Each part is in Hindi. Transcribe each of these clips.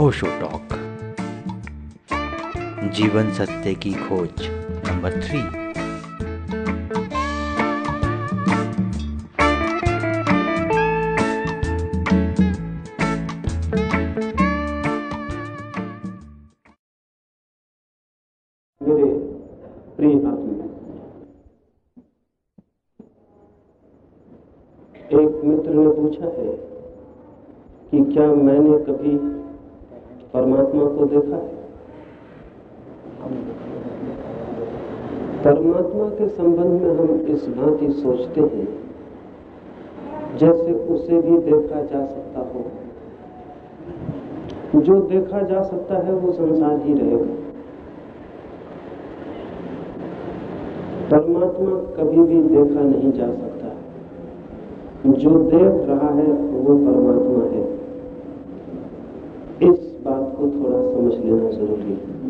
ओशो टॉक जीवन सत्य की खोज, नंबर थ्री। एक मित्र ने पूछा है कि क्या मैंने कभी परमात्मा को देखा है? परमात्मा के संबंध में हम इस भांति सोचते हैं, जैसे उसे भी देखा जा सकता हो। जो देखा जा सकता है, वो संसार ही रहेगा। परमात्मा कभी भी देखा नहीं जा सकता। जो देख रहा है, वो परमात्मा है। को थोड़ा समझ लेना ज़रूरी है।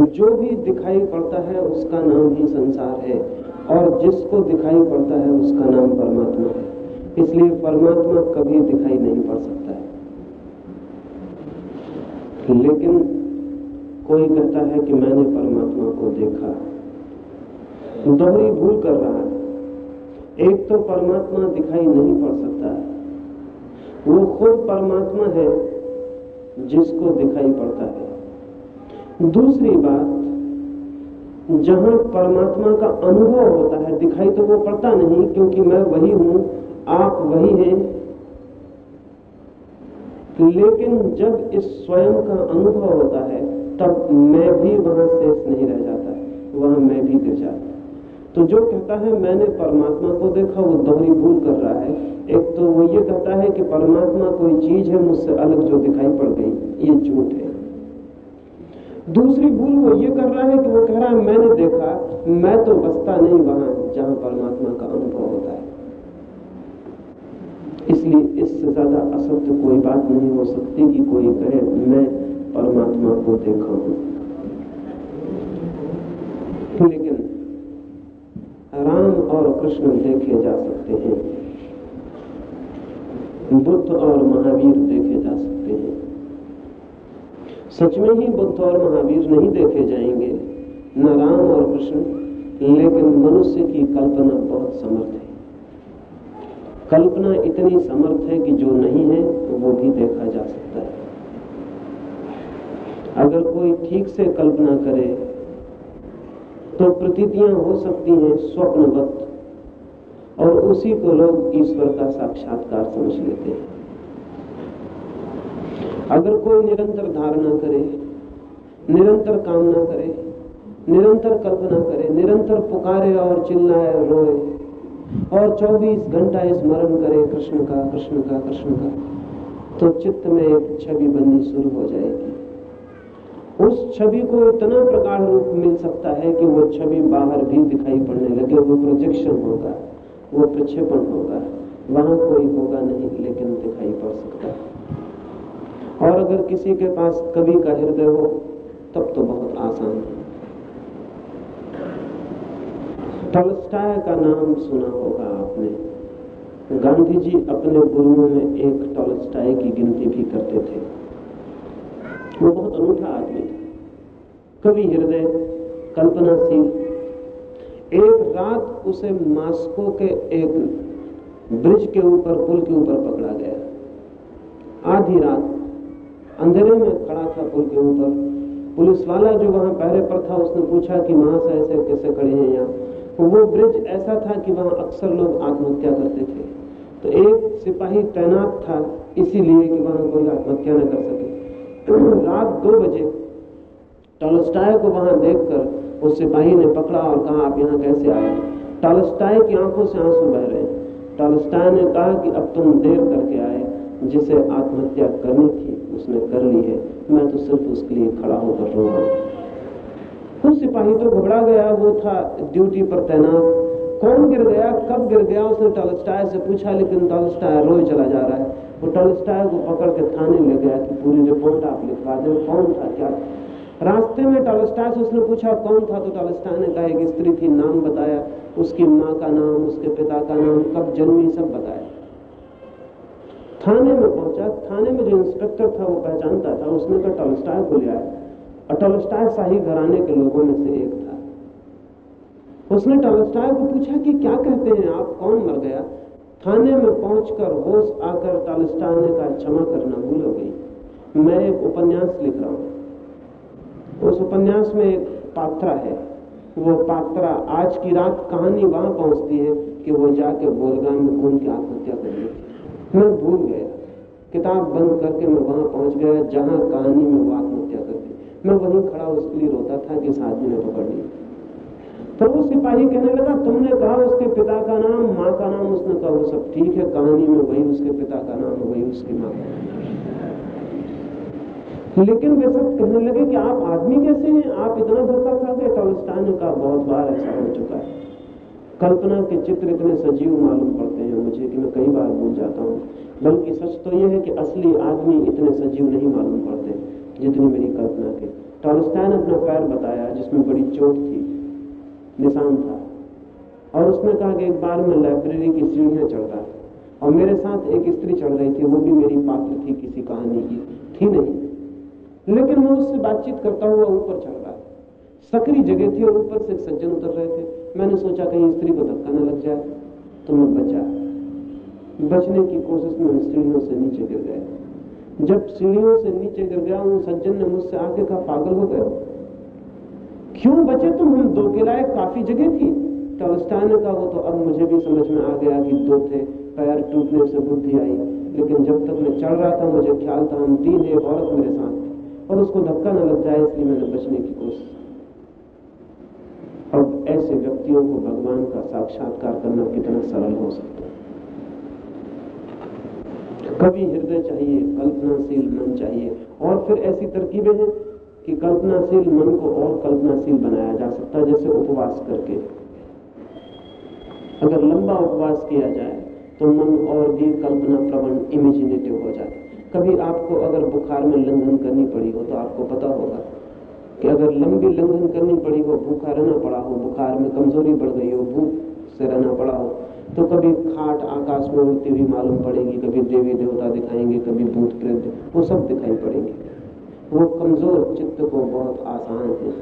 जो भी दिखाई पड़ता है, उसका नाम ही संसार है, और जिसको दिखाई पड़ता है, उसका नाम परमात्मा है। इसलिए परमात्मा कभी दिखाई नहीं पड़ सकता है। लेकिन कोई कहता है कि मैंने परमात्मा को देखा। दोहरी भूल कर रहा है। एक तो परमात्मा दिखाई नहीं पड़ सकता है। वो खुद परमात्मा है जिसको दिखाई पड़ता है। दूसरी बात, जहाँ परमात्मा का अनुभव होता है, दिखाई तो वो पड़ता नहीं, क्योंकि मैं वही हूँ, आप वही हैं। लेकिन जब इस स्वयं का अनुभव होता है, तब मैं भी वहाँ शेष नहीं रह जाता वहाँ मैं भी गिर जाता तो जो कहता है, मैंने परमात्मा को देखा, वो दोहरी भूल कर रहा है। एक तो वो ये कहता है कि परमात्मा कोई चीज़ है, मुझसे अलग जो दिखाई पड़ गई, ये झूठ है। दूसरी भूल वो ये कर रहा है कि वो कह रहा है, मैंने देखा, मैं तो बसता नहीं वहाँ जहाँ परमात्मा का अनुभव होता है। इसलिए इससे ज़्यादा असत्य कोई बात नहीं हो सकती कि कोई कहे, मैं परमात्मा को देखा हूँ लेकिन राम और कृष्ण देखे जा सकते हैं। बुद्ध और महावीर देखे जा सकते हैं। सच में ही बुद्ध और महावीर नहीं देखे जाएँगे, न राम और कृष्ण, लेकिन मनुष्य की कल्पना बहुत समर्थ है। कल्पना इतनी समर्थ है कि जो नहीं है, वो भी देखा जा सकता है। अगर कोई ठीक से कल्पना करे तो प्रतीतियाँ हो सकती हैं स्वप्नवत। और उसी को लोग ईश्वर का साक्षात्कार समझ लेते हैं। अगर कोई निरंतर धारणा करे, निरंतर कामना करे, निरंतर कल्पना करे, निरंतर पुकारे और चिल्लाए रोए, और 24 घंटा स्मरण करे कृष्ण का कृष्ण का कृष्ण का तो चित्त में एक छवि बननी शुरू हो जाएगी। उस छवि को इतना प्रकार रूप मिल सकता है कि वो छवि बाहर भी दिखाई पड़ने लगे, वो प्रोजेक्शन होगा, वो प्रक्षेपण होगा, वहाँ कोई होगा नहीं, लेकिन दिखाई पड़ सकता है। और अगर किसी के पास कवि का हृदय हो, तब तो बहुत आसान है। टॉलस्टाय का नाम सुना होगा आपने। गांधी जी अपने गुरुओं में एक टॉलस्टाय की गिनती भी करते थे। वो बहुत अनूठा आदमी था। कवि हृदय कल्पनाशील एक रात उसे मास्को के एक ब्रिज के ऊपर, पुल के ऊपर पकड़ा गया। आधी रात अंधेरे में खड़ा था पुल के ऊपर। पुलिस वाला जो वहाँ पहरे पर था, उसने पूछा कि महाशय ऐसे कैसे खड़े हैं यहाँ? तो वो ब्रिज ऐसा था कि वहाँ अक्सर लोग आत्महत्या करते थे। तो एक सिपाही तैनात था, इसीलिए कि वहाँ कोई आत्महत्या न कर सके। रात दो बजे। टॉलस्टाय को वहाँ देखकर उस सिपाही ने पकड़ा और कहा, आप यहाँ कैसे आए? टॉलस्टाय की आँखों से आँसू बह रहे हैं। टॉलस्टाय ने कहा कि, अब तुम देर करके आए, जिसे आत्महत्या करनी थी, उसने कर ली है। मैं तो सिर्फ़ उसके लिए खड़ा होकर रो रहा हूँ। सिपाही तो घबरा गया। वो था ड्यूटी पर तैनात। कौन गिर गया, कब गिर गया, उसने टॉलस्टाय से पूछा, लेकिन टॉलस्टाय रोए चला जा रहा है। वो टॉलस्टाय को पकड़ के थाने ले गया कि पूरी रिपोर्ट आप लिखवा दें कौन था क्या? रास्ते में टॉलस्टाय से उसने पूछा कौन था? तो टॉलस्टाय ने कहा, एक स्त्री थी, नाम बताया। उसकी माँ का नाम, उसके पिता का नाम, कब जन्मी, सब बताया। थाने में पहुँचा। थाने में जो इंस्पेक्टर था, वो पहचानता था। उसने कहा टॉलस्टाय को ले आया। और टॉलस्टाय शाही घराने के लोगों में से एक था। उसने टॉलस्टाय को पूछा कि क्या कहते हैं आप? कौन मर गया? थाने में पहुंचकर होश आकर टॉलस्टाय ने कहा, क्षमा करना, भूल हो गई। मैं एक उपन्यास लिख रहा हूँ। उस उपन्यास में एक पात्रा है। वो पात्रा आज की रात कहानी वहाँ पहुँचती है कि वो जाके बोलगा में घूम के आत्महत्या कर लेती मैं भूल गया। किताब बंद करके मैं वहाँ पहुँच गया, जहाँ कहानी में वो आत्महत्या करती मैं वहीं खड़ा, उसके लिए रोता था कि इस आदमी ने पकड़ लिया। तो वो सिपाही कहने लगा, तुमने कहा उसके पिता का नाम, माँ का नाम उसने कहा, वो सब ठीक है, कहानी में वही उसके पिता का नाम वही उसकी माँ का लेकिन वे सब कहने लगे कि आप आदमी कैसे हैं? आप इतना धोखा खा गए टॉलस्टाइन का बहुत बार ऐसा हो चुका है। कल्पना के चित्र इतने सजीव मालूम पड़ते हैं मुझे कि मैं कई बार भूल जाता हूँ। बल्कि सच तो यह है कि असली आदमी इतने सजीव नहीं मालूम पड़ते जितनी मेरी कल्पना के। टॉलस्टाइन अपना पैर बताया, जिसमें बड़ी चोट थी। निशान था। और उसने कहा कि एक बार मैं लाइब्रेरी की सीढ़ियाँ चढ़ रहा था और मेरे साथ एक स्त्री चढ़ रही थी, वो भी मेरी पात्र थी, किसी कहानी की थी नहीं। लेकिन मैं उससे बातचीत करता हुआ ऊपर चढ़ रहा सकरी जगह थी और ऊपर से सज्जन उतर रहे थे। मैंने सोचा कहीं स्त्री को धक्का न लग जाए तो मैं बचा। बचने की कोशिश में सीढ़ियों से नीचे गिर गया जब सीढ़ियों से नीचे गिर गया, उन सज्जन ने मुझसे आके कहा पागल हो गए क्यों बचे तुम? हम दो के लायक काफ़ी जगह थी। टॉलस्टाइन ने कहा वो तो अब मुझे भी समझ में आ गया कि दो थे, पैर टूटने से बुद्धि आई। लेकिन जब तक मैं चढ़ रहा था, मुझे ख्याल था, हम तीन एक औरत मेरे साथ थी। और उसको धक्का न लग जाए, इसलिए मैंने बचने की कोशिश अब ऐसे व्यक्तियों को भगवान का साक्षात्कार करना कितना सरल हो सकता है? कभी हृदय चाहिए, कल्पनाशील मन चाहिए। और फिर ऐसी तरकीबें हैं कि कल्पनाशील मन को और कल्पनाशील बनाया जा सकता है, जैसे उपवास करके। अगर लंबा उपवास किया जाए तो मन और भी कल्पना प्रवण इमेजिनेटिव हो जाए कभी आपको अगर बुखार में लंघन करनी पड़ी हो तो आपको पता होगा कि अगर लंबी लंघन करनी पड़ी हो, भूखा रहना पड़ा हो, बुखार में कमज़ोरी बढ़ गई हो, भूख से रहना पड़ा हो तो कभी खाट आकाश में उड़ती हुई मालूम पड़ेगी, कभी देवी देवता दिखाएँगे, कभी भूत प्रेत वो सब दिखाई पड़ेंगे। वो कमज़ोर चित्त को बहुत आसान है।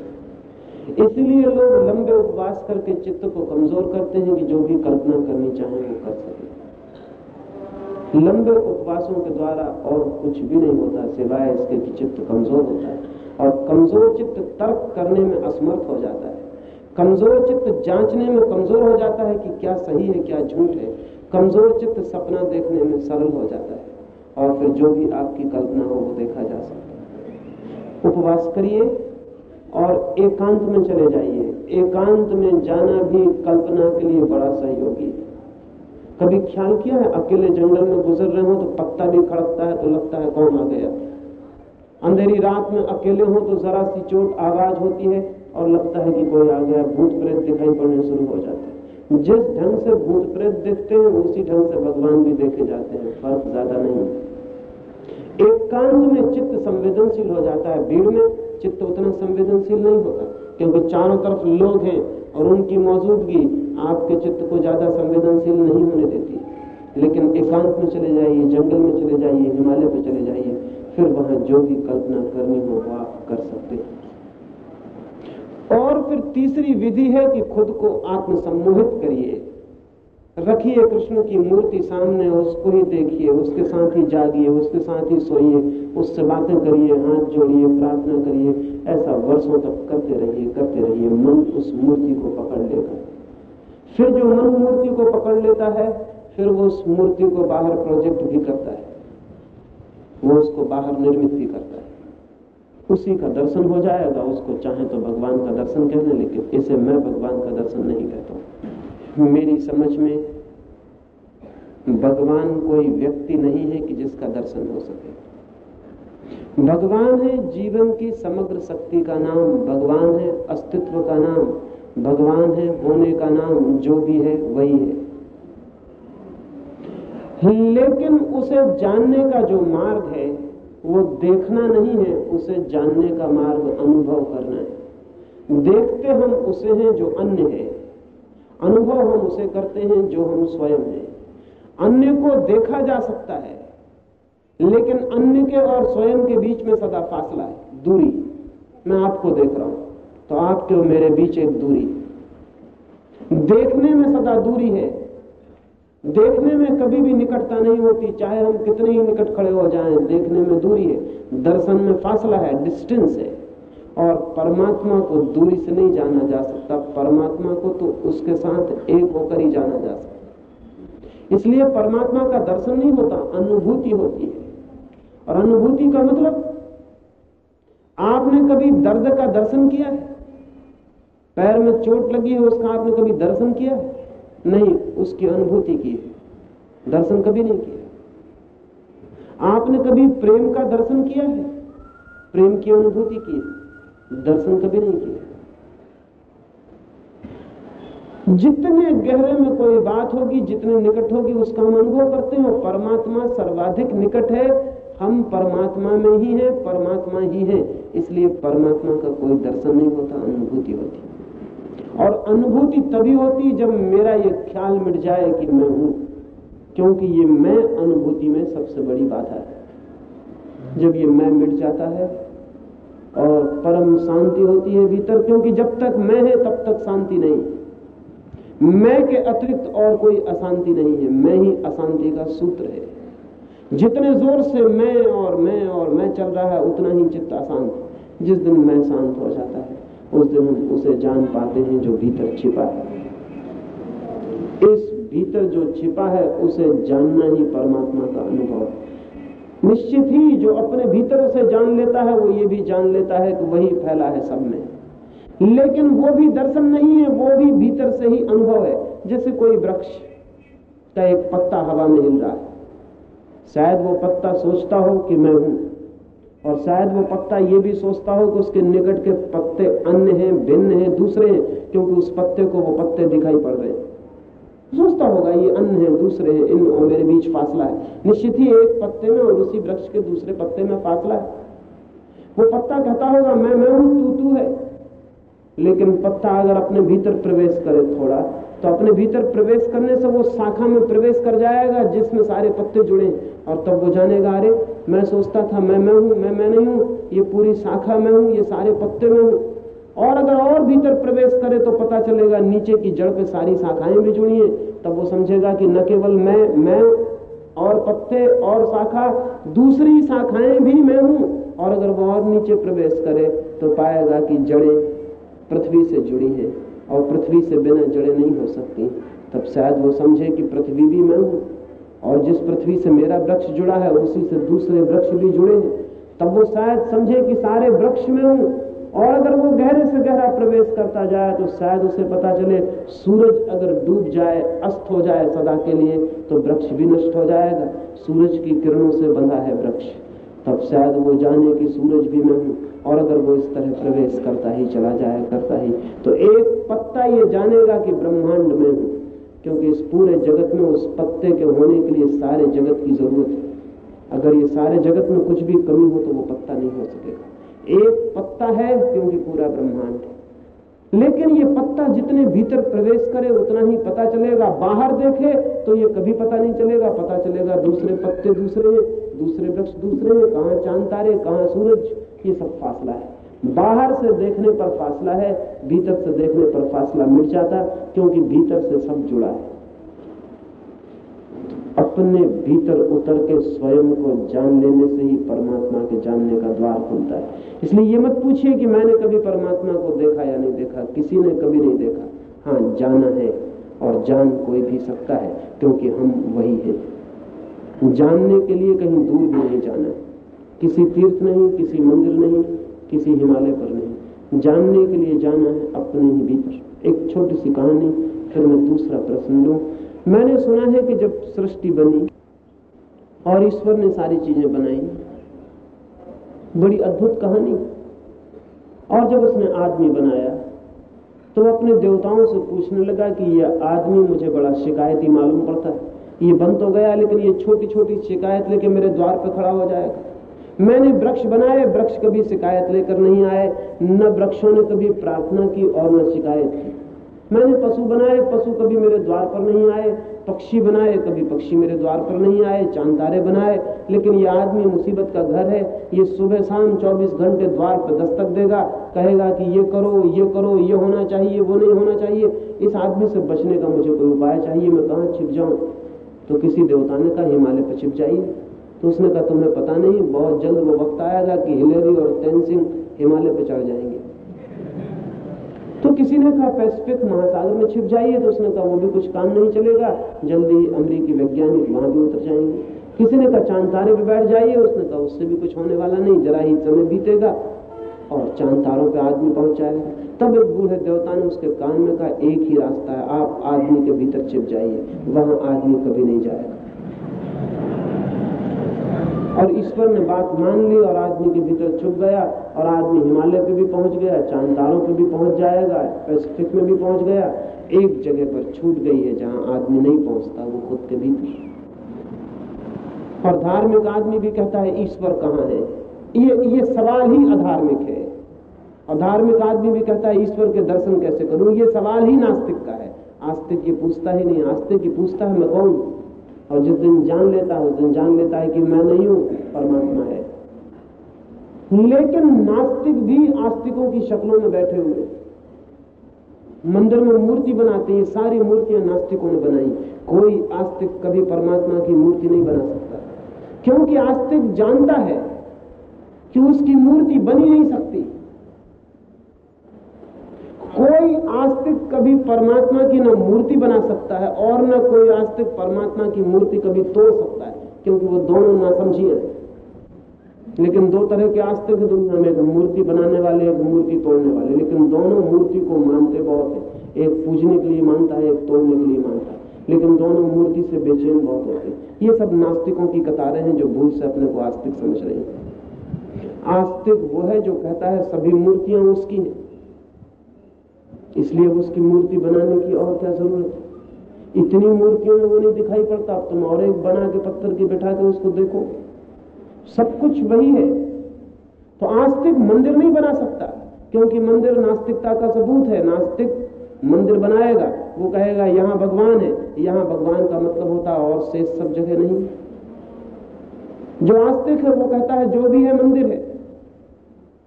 इसलिए लोग लंबे उपवास करके चित्त को कमज़ोर करते हैं कि जो भी कल्पना करनी चाहे वो कर सके। लंबे उपवासों के द्वारा और कुछ भी नहीं होता, सिवाय इसके कि चित्त कमज़ोर होता है। और कमज़ोर चित्त तर्क करने में असमर्थ हो जाता है। कमज़ोर चित्त जांचने में कमज़ोर हो जाता है कि क्या सही है, क्या झूठ है। कमज़ोर चित्त सपना देखने में सरल हो जाता है। और फिर जो भी आपकी कल्पना हो, वो देखा जा सकता है। उपवास करिए और एकांत में चले जाइए। एकांत में जाना भी कल्पना के लिए बड़ा सहयोगी है। कभी ख्याल किया है? अकेले जंगल में गुजर रहे हो तो पत्ता भी खड़कता है तो लगता है कौन आ गया? अंधेरी रात में अकेले हो तो जरा सी चोट आवाज़ होती है और लगता है कि कोई आ गया भूत प्रेत दिखाई पड़ने शुरू हो जाते हैं। जिस ढंग से भूत प्रेत देखते हैं, उसी ढंग से भगवान भी देखे जाते हैं। फ़र्क ज़्यादा नहीं एकांत में चित्त संवेदनशील हो जाता है, भीड़ में चित्त उतना संवेदनशील नहीं होता, क्योंकि चारों तरफ़ लोग हैं और उनकी मौजूदगी आपके चित्त को ज़्यादा संवेदनशील नहीं होने देती। लेकिन एकांत में चले जाइए, जंगल में चले जाइए, हिमालय पे चले जाइए, फिर वहाँ जो भी कल्पना करनी हो वो आप कर सकते हैं। और फिर तीसरी विधि है कि खुद को आत्मसम्मोहित करिए। रखिए कृष्ण की मूर्ति सामने, उसको ही देखिए, उसके साथ ही जागिए, उसके साथ ही सोइए, उससे बातें करिए, हाथ जोड़िए, प्रार्थना करिए, ऐसा वर्षों तक करते रहिए करते रहिए, मन उस मूर्ति को पकड़ लेगा फिर जो मन मूर्ति को पकड़ लेता है, फिर वो उस मूर्ति को बाहर प्रोजेक्ट भी करता है। वो उसको बाहर निर्मित भी करता है। उसी का दर्शन हो जाएगा, उसको चाहे तो भगवान का दर्शन कहने, लेकिन इसे मैं भगवान का दर्शन नहीं कहता मेरी समझ में भगवान कोई व्यक्ति नहीं है कि जिसका दर्शन हो सके। भगवान है जीवन की समग्र शक्ति का नाम, भगवान है अस्तित्व का नाम, भगवान है होने का नाम, जो भी है वही है। लेकिन उसे जानने का जो मार्ग है, वो देखना नहीं है, उसे जानने का मार्ग अनुभव करना है। देखते हम उसे हैं जो अन्य है। अनुभव हम उसे करते हैं जो हम स्वयं हैं। अन्य को देखा जा सकता है, लेकिन अन्य के और स्वयं के बीच में सदा फासला है, दूरी। मैं आपको देख रहा हूँ तो आपके और मेरे बीच एक दूरी। देखने में सदा दूरी है। देखने में कभी भी निकटता नहीं होती, चाहे हम कितने ही निकट खड़े हो जाएँ, देखने में दूरी है। दर्शन में फासला है डिस्टेंस है। और परमात्मा को दूरी से नहीं जाना जा सकता। परमात्मा को तो उसके साथ एक होकर ही जाना जा सकता। इसलिए परमात्मा का दर्शन नहीं होता, अनुभूति होती है। और अनुभूति का मतलब आपने कभी दर्द का दर्शन किया है? पैर में चोट लगी है, उसका आपने कभी दर्शन किया है? नहीं, उसकी अनुभूति की है। दर्शन कभी नहीं किया। आपने कभी प्रेम का दर्शन किया है? प्रेम की अनुभूति की है। दर्शन कभी नहीं किया जितने गहरे में कोई बात होगी, जितने निकट होगी, उसका हम अनुभव करते हैं। परमात्मा सर्वाधिक निकट है। हम परमात्मा में ही हैं, परमात्मा ही है। इसलिए परमात्मा का कोई दर्शन नहीं होता, अनुभूति होती। और अनुभूति तभी होती जब मेरा ये ख्याल मिट जाए कि मैं हूँ। क्योंकि ये मैं अनुभूति में सबसे बड़ी बाधा है। जब ये मैं मिट जाता है और परम शांति होती है भीतर, क्योंकि जब तक मैं है, तब तक शांति नहीं। मैं के अतिरिक्त और कोई अशांति नहीं है। मैं ही अशांति का सूत्र है। जितने ज़ोर से मैं और मैं और मैं चल रहा है, उतना ही चित्त अशांत जिस दिन मैं शांत हो जाता है, उस दिन हम उसे जान पाते हैं जो भीतर छिपा है। इस भीतर जो छिपा है, उसे जानना ही परमात्मा का अनुभव है। निश्चित ही जो अपने भीतर उसे जान लेता है, वो ये भी जान लेता है कि वही फैला है सब में। लेकिन वो भी दर्शन नहीं है, वो भी भीतर से ही अनुभव है। जैसे कोई वृक्ष का एक पत्ता हवा में हिल रहा है। शायद वो पत्ता सोचता हो कि मैं हूँ, और शायद वो पत्ता ये भी सोचता हो कि उसके निकट के पत्ते अन्य हैं, भिन्न हैं, दूसरे हैं, क्योंकि उस पत्ते को वो पत्ते दिखाई पड़ रहे हैं। सोचता होगा ये अन्न है, दूसरे हैं, इन और मेरे बीच फासला है। निश्चित ही एक पत्ते में और उसी वृक्ष के दूसरे पत्ते में फासला है। वो पत्ता कहता होगा, मैं मैं हूँ, तू तू है। लेकिन पत्ता अगर अपने भीतर प्रवेश करे थोड़ा तो अपने भीतर प्रवेश करने से वो शाखा में प्रवेश कर जाएगा, जिसमें सारे पत्ते जुड़े। और तब वो जानेगा, अरे, मैं सोचता था, मैं मैं हूँ, मैं मैं नहीं हूँ, ये पूरी शाखा में हूँ, ये सारे पत्ते में हूँ। और अगर और भीतर प्रवेश करे तो पता चलेगा नीचे की जड़ पे सारी शाखाएँ भी जुड़ी हैं। तब वो समझेगा कि न केवल मैं मैं और पत्ते और शाखा, दूसरी शाखाएँ भी मैं हूँ। और अगर वो और नीचे प्रवेश करे तो पाएगा कि जड़ें पृथ्वी से जुड़ी हैं और पृथ्वी से बिना जड़ें नहीं हो सकती। तब शायद वो समझे कि पृथ्वी भी मैं हूँ और जिस पृथ्वी से मेरा वृक्ष जुड़ा है उसी से दूसरे वृक्ष भी जुड़े हैं। तब वो शायद समझे कि सारे वृक्ष में हूँ। और अगर वो गहरे से गहरा प्रवेश करता जाए तो शायद उसे पता चले सूरज अगर डूब जाए, अस्त हो जाए सदा के लिए तो वृक्ष भी नष्ट हो जाएगा। सूरज की किरणों से बंधा है वृक्ष। तब शायद वो जाने कि सूरज भी मैं हूँ, और अगर वो इस तरह प्रवेश करता ही, चला जाए करता ही तो एक पत्ता ये जानेगा कि ब्रह्मांड में हूँ, क्योंकि इस पूरे जगत में उस पत्ते के होने के लिए सारे जगत की ज़रूरत है। अगर ये सारे जगत में कुछ भी कमी हो तो वो पत्ता नहीं हो सकेगा। एक पत्ता है क्योंकि पूरा ब्रह्मांड है। लेकिन ये पत्ता जितने भीतर प्रवेश करे, उतना ही पता चलेगा। बाहर देखे तो ये कभी पता नहीं चलेगा। पता चलेगा दूसरे पत्ते दूसरे हैं, दूसरे वृक्ष दूसरे हैं। कहाँ चाँद तारे, कहाँ सूरज? ये सब फासला है। बाहर से देखने पर फासला है, भीतर से देखने पर फासला मिट जाता, क्योंकि भीतर से सब जुड़ा है। अपने भीतर उतर के स्वयं को जान लेने से ही परमात्मा के जानने का द्वार खुलता है। इसलिए ये मत पूछिए कि मैंने कभी परमात्मा को देखा या नहीं देखा, किसी ने कभी नहीं देखा। हाँ जाना है और जान कोई भी सकता है, क्योंकि हम वही हैं। जानने के लिए कहीं दूर भी नहीं जाना है। किसी तीर्थ नहीं, किसी मंदिर नहीं, किसी हिमालय पर नहीं। जानने के लिए जाना है अपने ही भीतर। एक छोटी सी कहानी, फिर मैं दूसरा प्रश्न लू मैंने सुना है कि जब सृष्टि बनी और ईश्वर ने सारी चीज़ें बनाई, बड़ी अद्भुत कहानी। और जब उसने आदमी बनाया तो अपने देवताओं से पूछने लगा कि यह आदमी मुझे बड़ा शिकायती मालूम पड़ता है। ये बन तो गया, लेकिन ये छोटी छोटी शिकायत लेके मेरे द्वार पर खड़ा हो जाएगा। मैंने वृक्ष बनाए, वृक्ष कभी शिकायत लेकर नहीं आए, न वृक्षों ने कभी प्रार्थना की और न शिकायत की। मैंने पशु बनाए, पशु कभी मेरे द्वार पर नहीं आए, पक्षी बनाए, कभी पक्षी मेरे द्वार पर नहीं आए चाँद तारे बनाए, लेकिन ये आदमी मुसीबत का घर है, ये सुबह शाम 24 घंटे द्वार पर दस्तक देगा, कहेगा कि ये करो ये करो, ये होना चाहिए, वो नहीं होना चाहिए, इस आदमी से बचने का मुझे कोई उपाय चाहिए, मैं कहाँ छिप जाऊँ? तो किसी देवता ने कहा, हिमालय पर छिप जाइए। तो उसने कहा, तुम्हें पता नहीं, बहुत जल्द वो वक्त आएगा कि हिलेरी और तेनसिंह हिमालय पर चढ़ जाएँगे। किसी ने कहा, पैसिफिक महासागर में छिप जाइए। तो उसने कहा, वो भी कुछ काम नहीं चलेगा। जल्दी अमरीकी वैज्ञानिक वहाँ भी उतर जाएँगे। किसी ने कहा, चाँद तारे पे बैठ जाइए। उसने कहा, उससे भी कुछ होने वाला नहीं। जरा ही समय बीतेगा और चाँद तारों पे आदमी पहुँच जाएगा। तब एक बूढ़े देवता ने उसके कान में कहा, एक ही रास्ता है। आप आदमी के भीतर छिप जाइए। वहाँ आदमी कभी नहीं जाएगा। और ईश्वर ने बात मान ली और आदमी के भीतर छुप गया और आदमी हिमालय पे भी पहुँच गया, चांदारों पे भी पहुँच जाएगा, पैसिफिक में भी पहुँच गया। एक जगह पर छूट गई है जहाँ आदमी नहीं पहुँचता, वो खुद के भीतर। और धार्मिक आदमी भी कहता है, ईश्वर कहाँ है? ये ये सवाल ही अधार्मिक है। और धार्मिक आदमी भी कहता है, ईश्वर के दर्शन कैसे करूँ? ये सवाल ही नास्तिक का है। आस्तिक ये पूछता ही नहीं, आस्तिक ये पूछता है, मैं कौन? और जिस दिन जान लेता है, उस दिन जान लेता है कि मैं नहीं हूँ, परमात्मा है। लेकिन नास्तिक भी आस्तिकों की शक्लों में बैठे हुए मंदिर में मूर्ति बनाते हैं, सारी मूर्तियाँ नास्तिकों ने बनाई। कोई आस्तिक कभी परमात्मा की मूर्ति नहीं बना सकता। क्योंकि आस्तिक जानता है कि उसकी मूर्ति बनी नहीं सकती। कोई आस्तिक कभी परमात्मा की न मूर्ति बना सकता है और न कोई आस्तिक परमात्मा की मूर्ति कभी तोड़ सकता है, क्योंकि वो दोनों नासमझी हैं। लेकिन दो तरह के आस्तिक दुनिया में मूर्ति बनाने वाले, एक मूर्ति तोड़ने वाले। लेकिन दोनों मूर्ति को मानते बहुत है। एक पूजने के लिए मानता है, एक तोड़ने के लिए मानता है। लेकिन दोनों मूर्ति से बेचैन बहुत होते हैं। ये सब नास्तिकों की कतारें हैं जो भूल से अपने को आस्तिक समझ रहे हैं। आस्तिक वो है जो कहता है, सभी मूर्तियाँ उसकी हैं। इसलिए उसकी मूर्ति बनाने की और क्या ज़रूरत है? इतनी मूर्तियों में वो नहीं दिखाई पड़ता। तुम और एक बना के पत्थर के बैठा के उसको देखो। सब कुछ वही है। तो आस्तिक मंदिर नहीं बना सकता, क्योंकि मंदिर नास्तिकता का सबूत है। नास्तिक मंदिर बनाएगा। वो कहेगा, यहाँ भगवान है। यहाँ भगवान का मतलब होता है और शेष सब जगह नहीं। जो आस्तिक है, वो कहता है, जो भी है, मंदिर है।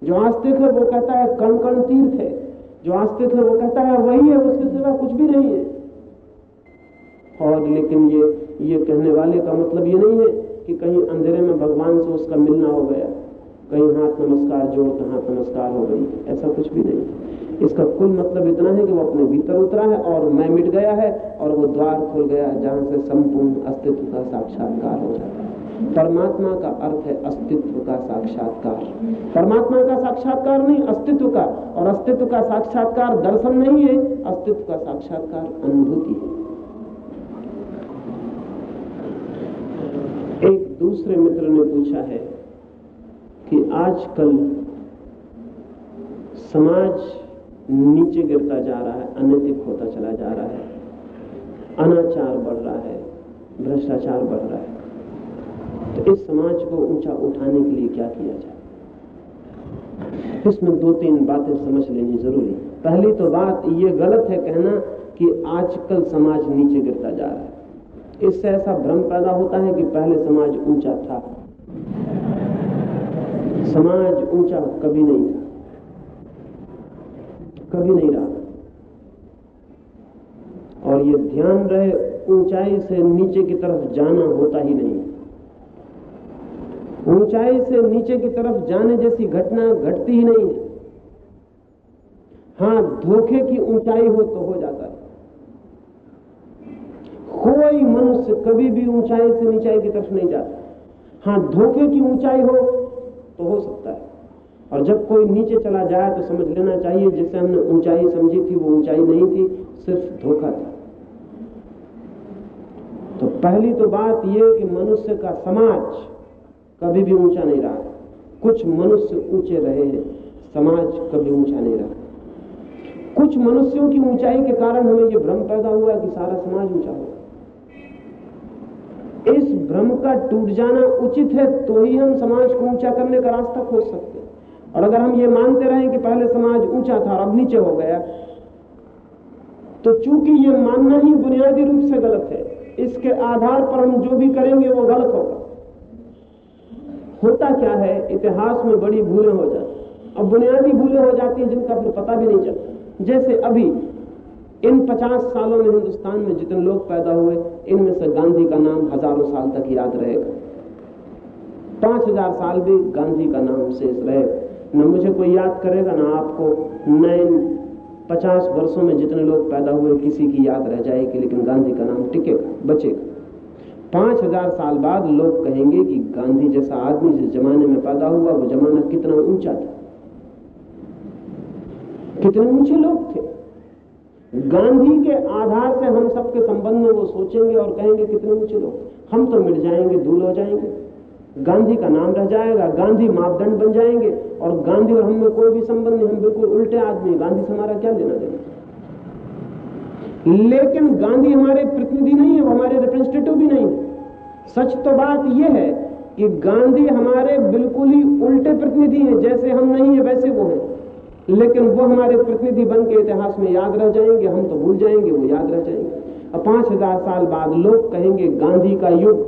जो आस्तिक है, वो कहता है कण कण तीर्थ है। जो आस्तिक है, वो कहता है वही है, उसके सिवा कुछ भी नहीं है। और लेकिन ये ये कहने वाले का मतलब ये नहीं है कि कहीं अंधेरे में भगवान से उसका मिलना हो गया। कहीं हाथ नमस्कार जोड़ तो हाथ नमस्कार हो गई। ऐसा कुछ भी नहीं इसका कुल मतलब इतना है कि वो अपने भीतर उतरा है और मैं मिट गया है और वो द्वार खुल गया जहाँ से संपूर्ण अस्तित्व का साक्षात्कार हो जाता है। परमात्मा का अर्थ है अस्तित्व का साक्षात्कार। परमात्मा का साक्षात्कार नहीं, अस्तित्व का। और अस्तित्व का साक्षात्कार दर्शन नहीं है, अस्तित्व का साक्षात्कार अनुभूति है। एक दूसरे मित्र ने पूछा है कि आजकल समाज नीचे गिरता जा रहा है, अनैतिक होता चला जा रहा है। अनाचार बढ़ रहा है, भ्रष्टाचार बढ़ रहा है। तो इस समाज को ऊँचा उठाने के लिए क्या किया जाए? इसमें दो तीन बातें समझ लेनी ज़रूरी पहली तो बात यह गलत है कहना कि आजकल समाज नीचे गिरता जा रहा है। इससे ऐसा भ्रम पैदा होता है कि पहले समाज ऊँचा था। समाज ऊँचा कभी नहीं था। कभी नहीं रहा। और ये ध्यान रहे, ऊंचाई से नीचे की तरफ़ जाना होता ही नहीं। ऊंचाई से नीचे की तरफ़ जाने जैसी घटना घटती ही नहीं है। हाँ, धोखे की ऊंचाई हो तो हो जाता है। कोई मनुष्य कभी भी ऊंचाई से नीचाई की तरफ़ नहीं जाता। हाँ, धोखे की ऊंचाई हो तो हो सकता है। और जब कोई नीचे चला जाए तो समझ लेना चाहिए, जिसे हमने ऊंचाई समझी थी, वो ऊंचाई नहीं थी, सिर्फ़ धोखा था। तो पहली तो बात यह कि मनुष्य का समाज कभी भी ऊँचा नहीं रहा। कुछ मनुष्य ऊँचे रहे हैं, समाज कभी ऊँचा नहीं रहा। कुछ मनुष्यों की ऊंचाई के कारण हमें यह भ्रम पैदा हुआ कि सारा समाज ऊँचा होगा इस भ्रम का टूट जाना उचित है तो ही हम समाज को ऊँचा करने का रास्ता खोज सकते हैं। और अगर हम ये मानते रहे कि पहले समाज ऊँचा था और अब नीचे हो गया तो चूँकि ये मानना ही बुनियादी रूप से गलत है, इसके आधार पर हम जो भी करेंगे वो गलत होगा। होता क्या है? इतिहास में बड़ी भूलें हो जाती और बुनियादी भूलें हो जाती हैं जिनका फिर पता भी नहीं चलता। जैसे अभी, इन पचास सालों में हिंदुस्तान में जितने लोग पैदा हुए, इनमें से गांधी का नाम हज़ारों साल तक याद रहेगा। पाँच हज़ार साल भी गांधी का नाम शेष रहेगा। न मुझे कोई याद करेगा, ना आपको। न इन पचास वर्षों में जितने लोग पैदा हुए, किसी की याद रह जाएगी, लेकिन गांधी का नाम टिकेगा, बचेगा। पाँच हज़ार साल बाद लोग कहेंगे कि गांधी जैसा आदमी जिस जमाने में पैदा हुआ, वो जमाना कितना ऊँचा था। कितने ऊँचे लोग थे। गांधी के आधार से हम सबके संबंध में वो सोचेंगे और कहेंगे कितने ऊँचे लोग हम तो मिट जाएँगे, दूर हो जाएँगे। गांधी का नाम रह जाएगा, गांधी मापदंड बन जाएँगे और गांधी और हम में कोई भी संबंध नहीं, हम बिल्कुल उल्टे आदमी गांधी से हमारा क्या लेना देना? लेकिन गांधी हमारे प्रतिनिधि नहीं है, वो हमारे रिप्रेजेंटेटिव भी नहीं सच तो बात यह है कि गांधी हमारे बिल्कुल ही उल्टे प्रतिनिधि हैं, जैसे हम नहीं है, वैसे वो हैं। लेकिन वो हमारे प्रतिनिधि बन के इतिहास में याद रह जाएँगे, हम तो भूल जाएँगे, वो याद रह जाएँगे। अब पाँच हज़ार साल बाद लोग कहेंगे, गांधी का युग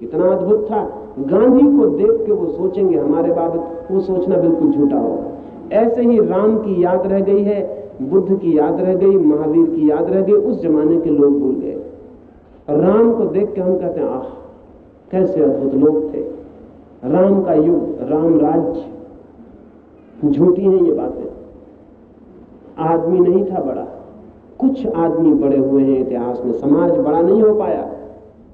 कितना अद्भुत था। गांधी को देख के वो सोचेंगे, हमारे बाबत वो सोचना बिल्कुल झूठा होगा। ऐसे ही राम की याद रह गई है, बुद्ध की याद रह गई, महावीर की याद रह गई, उस जमाने के लोग भूल गए। राम को देख के हम कहते हैं, आह, कैसे अद्भुत लोग थे। राम का युग, राम राज्य। झूठी हैं ये बातें। आदमी नहीं था बड़ा। कुछ आदमी बड़े हुए हैं इतिहास में। समाज बड़ा नहीं हो पाया।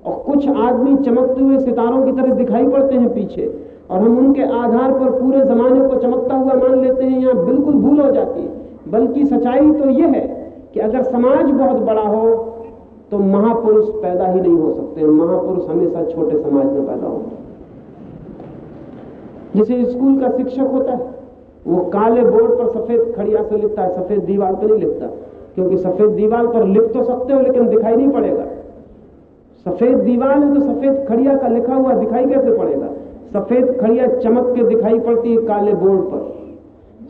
और कुछ आदमी चमकते हुए सितारों की तरह दिखाई पड़ते हैं पीछे। और हम उनके आधार पर पूरे जमाने को चमकता हुआ मान लेते हैं, यहाँ बिल्कुल भूल हो जाती है। बल्कि सच्चाई तो यह है कि अगर समाज बहुत बड़ा हो तो महापुरुष पैदा ही नहीं हो सकते महापुरुष हमेशा छोटे समाज में पैदा होते जैसे स्कूल का शिक्षक होता है, वो काले बोर्ड पर सफ़ेद खड़िया से लिखता है, सफ़ेद दीवार पर नहीं लिखता, क्योंकि सफ़ेद दीवार पर लिख तो सकते हो, लेकिन दिखाई नहीं पड़ेगा। सफ़ेद दीवार है तो सफ़ेद खड़िया का लिखा हुआ दिखाई कैसे पड़ेगा? सफ़ेद खड़िया चमक के दिखाई पड़ती है काले बोर्ड पर।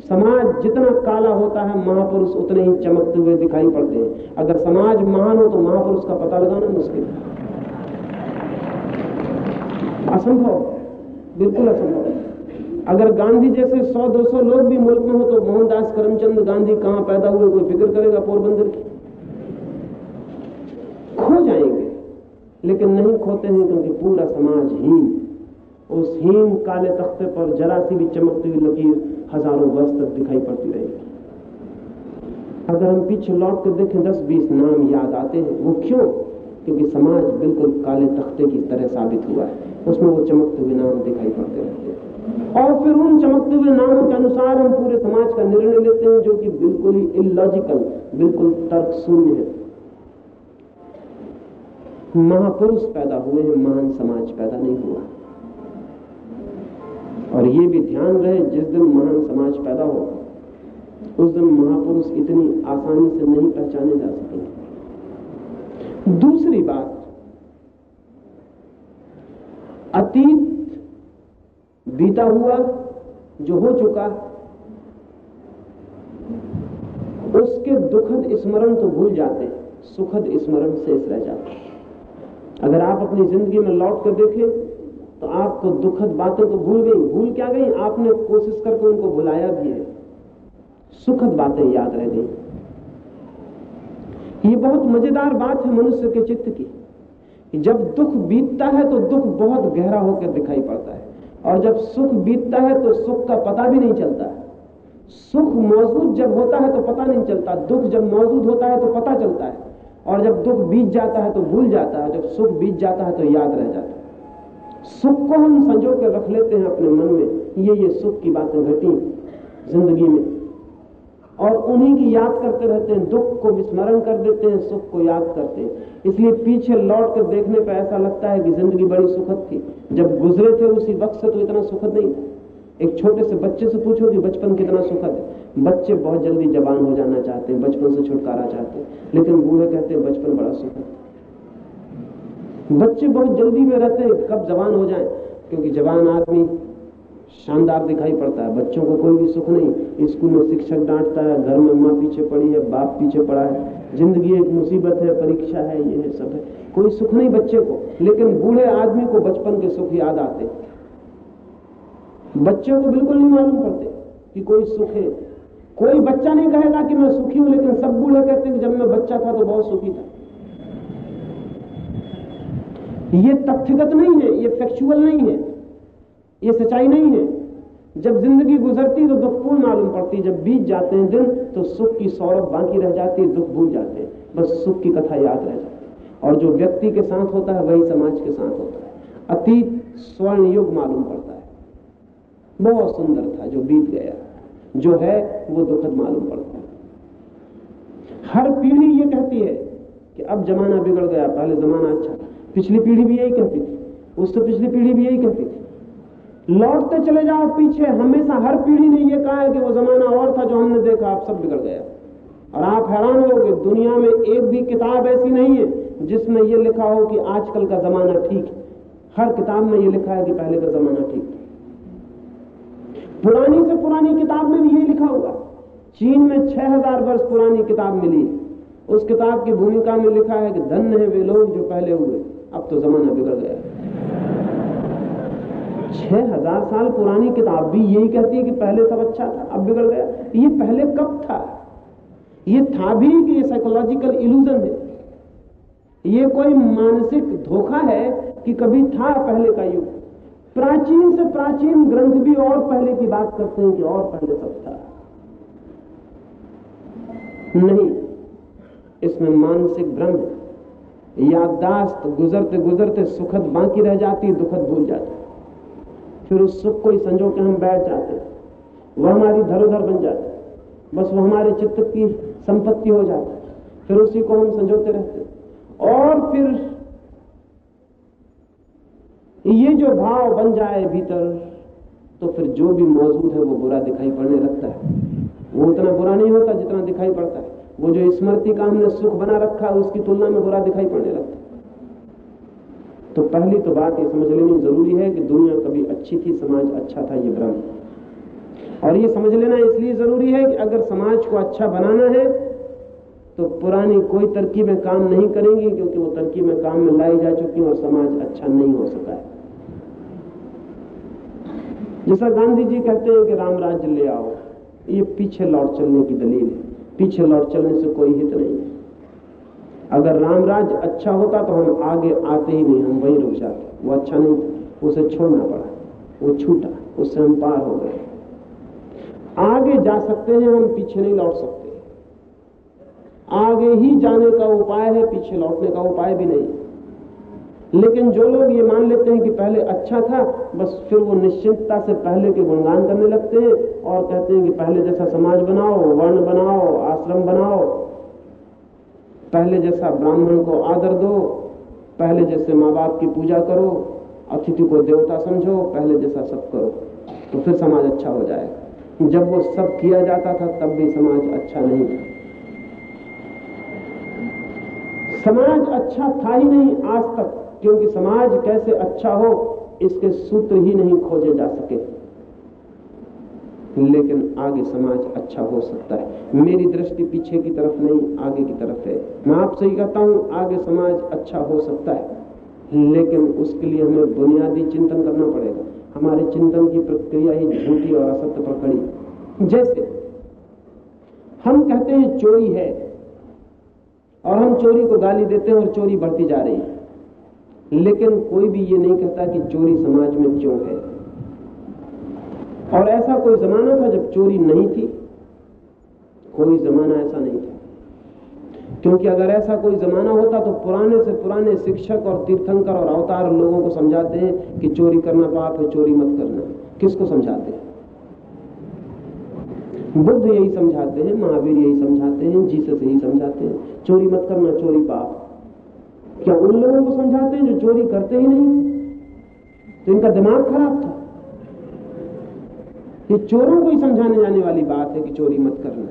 समाज जितना काला होता है, महापुरुष उतने ही चमकते हुए दिखाई पड़ते हैं। अगर समाज महान हो तो महापुरुष का पता लगाना मुश्किल असंभव बिल्कुल असंभव अगर गांधी जैसे 100-200 लोग भी मुल्क में हो तो मोहनदास करमचंद गांधी कहाँ पैदा हुए, कोई फ़िक्र करेगा पोरबंदर की? खो जाएँगे। लेकिन नहीं खोते हैं क्योंकि पूरा समाज हीन। उस हीन काले तख्ते पर जरा सी भी चमकती हुई लकीर हज़ारों वर्ष तक दिखाई पड़ती रहेगी अगर हम पीछे लौट कर देखें, दस बीस नाम याद आते हैं, वो क्यों? क्योंकि समाज बिल्कुल काले तख्ते की तरह साबित हुआ है। उसमें वो चमकते हुए नाम दिखाई पड़ते रहते हैं। और फिर उन चमकते हुए नामों के अनुसार हम पूरे समाज का निर्णय लेते हैं, जो कि बिल्कुल ही इलॉजिकल बिल्कुल तर्क शून्य है। महापुरुष पैदा हुए हैं, महान समाज पैदा नहीं हुआ। और ये भी ध्यान रहे, जिस दिन महान समाज पैदा हो उस दिन महापुरुष इतनी आसानी से नहीं पहचाने जा सकेंगे। दूसरी बात, अतीत बीता हुआ, जो हो चुका, उसके दुखद स्मरण तो भूल जाते सुखद स्मरण शेष रह जाते अगर आप अपनी ज़िंदगी में लौट कर देखें तो आपको दुखद बातें तो भूल गई, भूल क्या गई? आपने कोशिश करके उनको भुलाया भी है। सुखद बातें याद रह गई। ये बहुत मज़ेदार बात है मनुष्य के चित्त की जब दुख बीतता है तो दुख बहुत गहरा होकर दिखाई पड़ता है, और जब सुख बीतता है तो सुख का पता भी नहीं चलता है। सुख मौजूद जब होता है तो पता नहीं चलता, दुख जब मौजूद होता है तो पता चलता है, और जब दुख बीत जाता है तो भूल जाता है, जब सुख बीत जाता है तो याद रह जाता है। सुख को हम संजो के रख लेते हैं अपने मन में ये ये सुख की बातें घटी ज़िंदगी में। और उन्हीं की याद करते रहते हैं, दुख को विस्मरण कर देते हैं, सुख को याद करते हैं। इसलिए पीछे लौट कर देखने पर ऐसा लगता है कि ज़िंदगी बड़ी सुखद थी। जब गुजरे थे उसी वक्त से तो इतना सुखद नहीं एक छोटे से बच्चे से पूछो कि बचपन कितना सुखद है। बच्चे बहुत जल्दी जवान हो जाना चाहते हैं, बचपन से छुटकारा चाहते हैं, लेकिन बूढ़े कहते हैं बचपन बड़ा सुखद बच्चे बहुत जल्दी में रहते हैं, कब जवान हो जाए? क्योंकि जवान आदमी शानदार दिखाई पड़ता है। बच्चों को कोई भी सुख नहीं। स्कूल में शिक्षक डांटता है, घर में माँ पीछे पड़ी है, बाप पीछे पड़ा है। ज़िंदगी एक मुसीबत है, परीक्षा है, ये है, सब है। कोई सुख नहीं बच्चे को। लेकिन बूढ़े आदमी को बचपन के सुख याद आते बच्चे को बिल्कुल नहीं मालूम पड़ते कि कोई सुख है। कोई बच्चा नहीं कहेगा कि मैं सुखी हूँ, लेकिन सब बूढ़े कहते हैं कि जब मैं बच्चा था तो बहुत सुखी था। ये तथ्यगत नहीं है, ये फैक्चुअल नहीं है, ये सच्चाई नहीं है। जब ज़िंदगी गुजरती तो दुखपूर्ण मालूम पड़ती जब बीत जाते हैं दिन तो सुख की सौरभ बाकी रह जाती है, दुख भूल जाते हैं। बस सुख की कथा याद रह जाती है। और जो व्यक्ति के साथ होता है, वही समाज के साथ होता है। अतीत स्वर्ण युग मालूम पड़ता है। बहुत सुंदर था, जो बीत गया। जो है, वो दुखद मालूम पड़ता है। हर पीढ़ी ये कहती है कि अब जमाना बिगड़ गया, पहले जमाना अच्छा था। पिछली पीढ़ी भी यही कहती थी उससे पिछली पीढ़ी भी यही कहती थी। लौटते चले जाओ पीछे, हमेशा हर पीढ़ी ने यह कहा है कि वो जमाना और था जो हमने देखा अब सब बिगड़ गया और आप हैरान होगे दुनिया में एक भी किताब ऐसी नहीं है जिसमें यह लिखा हो कि आजकल का जमाना ठीक है। हर किताब में यह लिखा है कि पहले का जमाना ठीक था। पुरानी से पुरानी किताब में भी यही लिखा होगा चीन में छह हज़ार वर्ष पुरानी किताब मिली उस किताब की भूमिका में लिखा है कि धन्य है वे लोग जो पहले हुए। अब तो जमाना बिगड़ गया। छह हज़ार साल पुरानी किताब भी यही कहती है कि पहले सब अच्छा था, अब बिगड़ गया। ये पहले कब था? ये था भी कि ये साइकोलॉजिकल इल्यूजन है। ये कोई मानसिक धोखा है कि कभी था पहले का युग। प्राचीन से प्राचीन ग्रंथ भी और पहले की बात करते हैं कि और पहले सब था। नहीं, इसमें मानसिक भ्रम है। याददाश्त गुजरते गुजरते सुखद बाकी रह जाती, दुखद भूल जाती। फिर उस सुख को ही संजो के हम बैठ जाते हैं। वह हमारी धरोधर बन जाती बस वो हमारे चित्त की संपत्ति हो जाती फिर उसी को हम संजोते रहते और फिर ये जो भाव बन जाए भीतर तो फिर जो भी मौजूद है वो बुरा दिखाई पड़ने लगता है। वो उतना बुरा नहीं होता जितना दिखाई पड़ता है। वो जो स्मृति का हमने सुख बना रखा है, उसकी तुलना में बुरा दिखाई पड़ने लगता तो पहली तो बात ये समझ लेनी ज़रूरी है कि दुनिया कभी अच्छी थी, समाज अच्छा था, ये भ्रम और ये समझ लेना इसलिए ज़रूरी है कि अगर समाज को अच्छा बनाना है तो पुरानी कोई तरकीबें काम नहीं करेंगी, क्योंकि वो तरकीबें काम में लाई जा चुकी और समाज अच्छा नहीं हो सका है। जैसा गांधी जी कहते हैं कि राम राज्य ले आओ, ये पीछे लौट चलने की दलील है। पीछे लौट चलने से कोई हित नहीं है। अगर रामराज अच्छा होता तो हम आगे आते ही नहीं, हम वहीं रुक जाते। वो अच्छा नहीं, उसे छोड़ना पड़ा। वो छूटा, उससे हम पार हो गए। आगे जा सकते हैं, हम पीछे नहीं लौट सकते। आगे ही जाने का उपाय है, पीछे लौटने का उपाय भी नहीं। लेकिन जो लोग ये मान लेते हैं कि पहले अच्छा था, बस फिर वो निश्चिंतता से पहले के गुणगान करने लगते हैं और कहते हैं कि पहले जैसा समाज बनाओ, वर्ण बनाओ, आश्रम बनाओ, पहले जैसा ब्राह्मण को आदर दो, पहले जैसे माँ बाप की पूजा करो, अतिथि को देवता समझो, पहले जैसा सब करो तो फिर समाज अच्छा हो जाएगा। जब वो सब किया जाता था, तब भी समाज अच्छा नहीं था। समाज अच्छा था ही नहीं आज तक। क्योंकि समाज कैसे अच्छा हो, इसके सूत्र ही नहीं खोजे जा सके। लेकिन आगे समाज अच्छा हो सकता है। मेरी दृष्टि पीछे की तरफ़ नहीं, आगे की तरफ़ है। मैं आपसे ही कहता हूँ, आगे समाज अच्छा हो सकता है। लेकिन उसके लिए हमें बुनियादी चिंतन करना पड़ेगा। हमारे चिंतन की प्रक्रिया ही झूठी और असत्य पर खड़ी जैसे हम कहते हैं, चोरी है और हम चोरी को गाली देते हैं और चोरी बढ़ती जा रही है। लेकिन कोई भी ये नहीं कहता कि चोरी समाज में क्यों है। और ऐसा कोई जमाना था जब चोरी नहीं थी? कोई जमाना ऐसा नहीं था। क्योंकि अगर ऐसा कोई जमाना होता तो पुराने से पुराने शिक्षक और तीर्थंकर और अवतार लोगों को समझाते हैं कि चोरी करना पाप है, चोरी मत करना। किसको समझाते हैं? बुद्ध यही समझाते हैं, महावीर यही समझाते हैं, जीसस यही समझाते हैं, चोरी मत करना, चोरी पाप। क्या उन लोगों को समझाते हैं जो चोरी करते ही नहीं? तो इनका दिमाग खराब था। ये चोरों को ही समझाने जाने वाली बात है कि चोरी मत करना।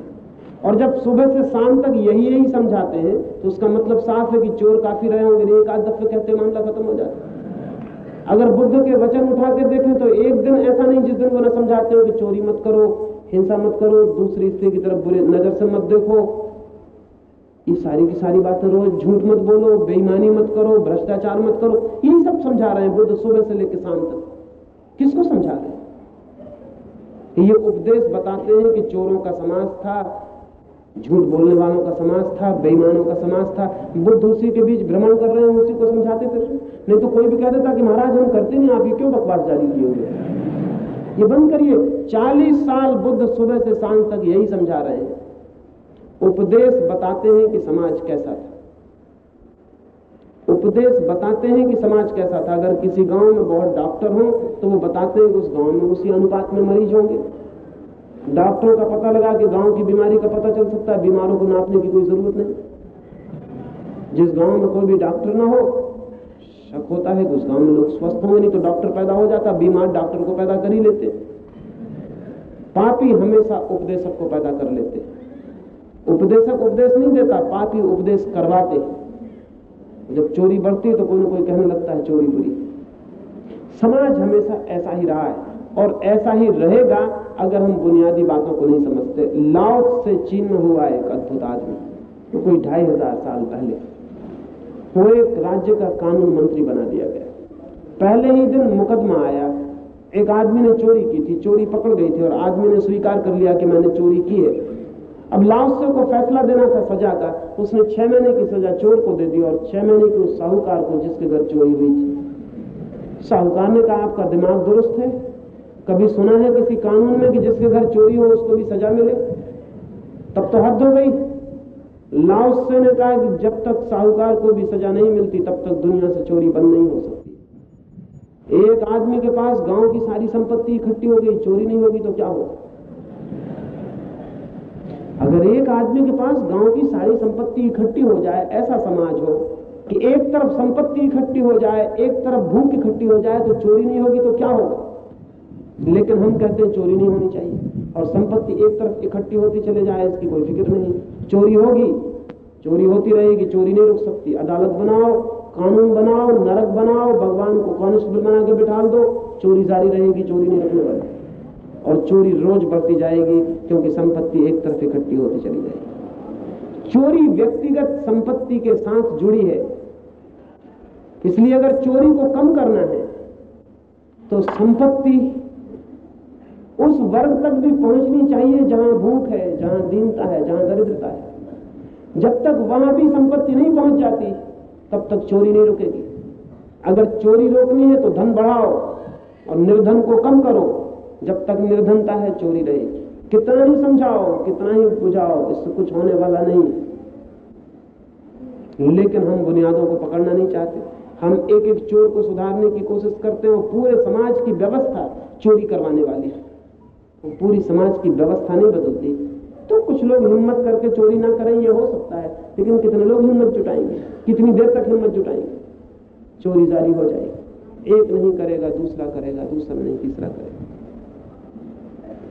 और जब सुबह से शाम तक यही यही समझाते हैं तो उसका मतलब साफ़ है कि चोर काफ़ी रहे होंगे, एक आध दफे कहते मामला खत्म हो जाता अगर बुद्ध के वचन उठा के देखें तो एक दिन ऐसा नहीं जिस दिन वो ना समझाते हो कि चोरी मत करो, हिंसा मत करो, दूसरी स्त्री की तरफ़ बुरे नज़र से मत देखो। ये सारी की सारी बातें रोज झूठ मत बोलो, बेईमानी मत करो, भ्रष्टाचार मत करो, यही सब समझा रहे हैं बुद्ध सुबह से लेकर शाम तक। किसको समझा रहे हैं? ये उपदेश बताते हैं कि चोरों का समाज था, झूठ बोलने वालों का समाज था, बेईमानों का समाज था। बुद्ध उसी के बीच भ्रमण कर रहे हैं, उसी को समझाते फिर नहीं तो कोई भी कह देता कि महाराज, हम करते नहीं, आप ये क्यों बकवास जारी किए हुए ये बंद करिए। चालीस साल बुद्ध सुबह से शाम तक यही समझा रहे हैं। उपदेश बताते हैं कि समाज कैसा था। उपदेश बताते हैं कि समाज कैसा था। अगर किसी गाँव में बहुत डॉक्टर हो तो वो बताते हैं कि उस गाँव में उसी अनुपात में मरीज़ होंगे। डॉक्टरों का पता लगा कि गाँव की बीमारी का पता चल सकता है। बीमारों को नापने की कोई ज़रूरत नहीं। जिस गाँव में कोई भी डॉक्टर ना हो, शक होता है कि उस गाँव में लोग स्वस्थ होंगे, नहीं तो डॉक्टर पैदा हो जाता। बीमार डॉक्टर को पैदा कर ही लेते। पापी हमेशा उपदेशक को पैदा कर लेते। उपदेशक उपदेश नहीं देता, पापी उपदेश करवाते जब चोरी बढ़ती है तो कोई ना कोई कहने लगता है, चोरी बुरी। समाज हमेशा ऐसा ही रहा है और ऐसा ही रहेगा अगर हम बुनियादी बातों को नहीं समझते। लाओस से चीन में हुआ एक अद्भुत आदमी तो कोई ढाई हज़ार साल पहले वो एक राज्य का कानून मंत्री बना दिया गया। पहले ही दिन मुकदमा आया, एक आदमी ने चोरी की थी, चोरी पकड़ गई थी और आदमी ने स्वीकार कर लिया कि मैंने चोरी की है। अब लाओसे को फैसला देना था सजा का, उसने छह महीने की सजा चोर को दे दी और छह महीने की उस साहूकार को जिसके घर चोरी हुई थी। साहूकार ने कहा, आपका दिमाग दुरुस्त है? कभी सुना है किसी कानून में कि जिसके घर चोरी हो, उसको भी सजा मिले? तब तो हद हो गई। लाओसे ने कहा कि जब तक साहूकार को भी सजा नहीं मिलती, तब तक दुनिया से चोरी बंद नहीं हो सकती। एक आदमी के पास गाँव की सारी संपत्ति इकट्ठी हो गई, चोरी नहीं होगी तो क्या होगा? अगर एक आदमी के पास गाँव की सारी संपत्ति इकट्ठी हो जाए, ऐसा समाज हो कि एक तरफ़ संपत्ति इकट्ठी हो जाए, एक तरफ़ भूख इकट्ठी हो जाए तो चोरी नहीं होगी तो क्या होगा? लेकिन हम कहते हैं चोरी नहीं होनी चाहिए। और संपत्ति एक तरफ़ इकट्ठी होती चले जाए, इसकी कोई फ़िक्र नहीं। चोरी होगी, चोरी होती रहेगी, चोरी नहीं रुक सकती। अदालत बनाओ, कानून बनाओ, नरक बनाओ, भगवान को कांस्टेबल बना के बिठा दो, चोरी जारी रहेगी, चोरी नहीं रुकने वाली। और चोरी रोज बढ़ती जाएगी, क्योंकि संपत्ति एक तरफ़ इकट्ठी होती चली जाएगी। चोरी व्यक्तिगत संपत्ति के साथ जुड़ी है। इसलिए अगर चोरी को कम करना है तो संपत्ति उस वर्ग तक भी पहुंचनी चाहिए जहाँ भूख है, जहाँ दीनता है, जहाँ दरिद्रता है। जब तक वहाँ भी संपत्ति नहीं पहुँच जाती, तब तक चोरी नहीं रुकेगी। अगर चोरी रोकनी है तो धन बढ़ाओ और निर्धन को कम करो। जब तक निर्धनता है, चोरी रहेगी कितना ही समझाओ, कितना ही बुझाओ, इससे कुछ होने वाला नहीं लेकिन हम बुनियादों को पकड़ना नहीं चाहते। हम एक एक चोर को सुधारने की कोशिश करते हैं। पूरे समाज की व्यवस्था चोरी करवाने वाली है। पूरी समाज की व्यवस्था नहीं बदलती। तो कुछ लोग हिम्मत करके चोरी ना करें, ये हो सकता है। लेकिन कितने लोग हिम्मत जुटाएँगे? कितनी देर तक हिम्मत जुटाएँगे? चोरी जारी हो जाएगी। एक नहीं करेगा, दूसरा करेगा, दूसरा नहीं, तीसरा करेगा।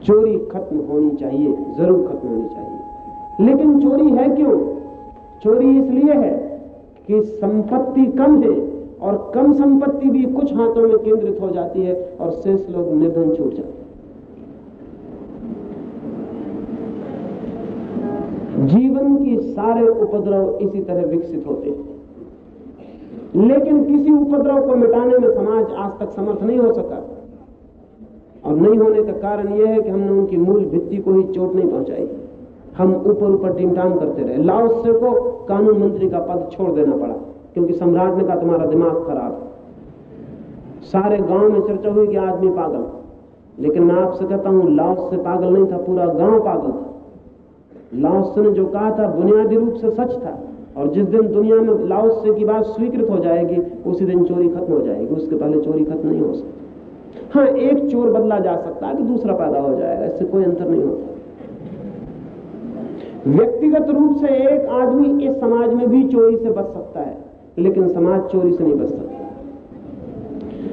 चोरी खत्म होनी चाहिए, ज़रूर खत्म होनी चाहिए। लेकिन चोरी है क्यों? चोरी इसलिए है कि संपत्ति कम है और कम संपत्ति भी कुछ हाथों में केंद्रित हो जाती है और शेष लोग निर्धन छूट जाते हैं। जीवन की सारे उपद्रव इसी तरह विकसित होते हैं। लेकिन किसी उपद्रव को मिटाने में समाज आज तक समर्थ नहीं हो सका। और नहीं होने का कारण यह है कि हमने उनकी मूल भित्ति को ही चोट नहीं पहुंचाई। हम ऊपर ऊपर टिमटाम करते रहे। लाओसे को कानून मंत्री का पद छोड़ देना पड़ा, क्योंकि सम्राट ने कहा तुम्हारा दिमाग खराब सारे गाँव में चर्चा हुई कि आदमी पागल लेकिन मैं आपसे कहता हूँ, लाओस से पागल नहीं था, पूरा गाँव पागल था। लाओस ने जो कहा था, बुनियादी रूप से सच था। और जिस दिन दुनिया में लाओस की बात स्वीकृत हो जाएगी, उसी दिन चोरी खत्म हो जाएगी। उसके पहले चोरी खत्म नहीं हो सकती। हाँ एक चोर बदला जा सकता है तो दूसरा पैदा हो जाएगा, इससे कोई अंतर नहीं होता। व्यक्तिगत रूप से एक आदमी इस समाज में भी चोरी से बच सकता है, लेकिन समाज चोरी से नहीं बच सकता।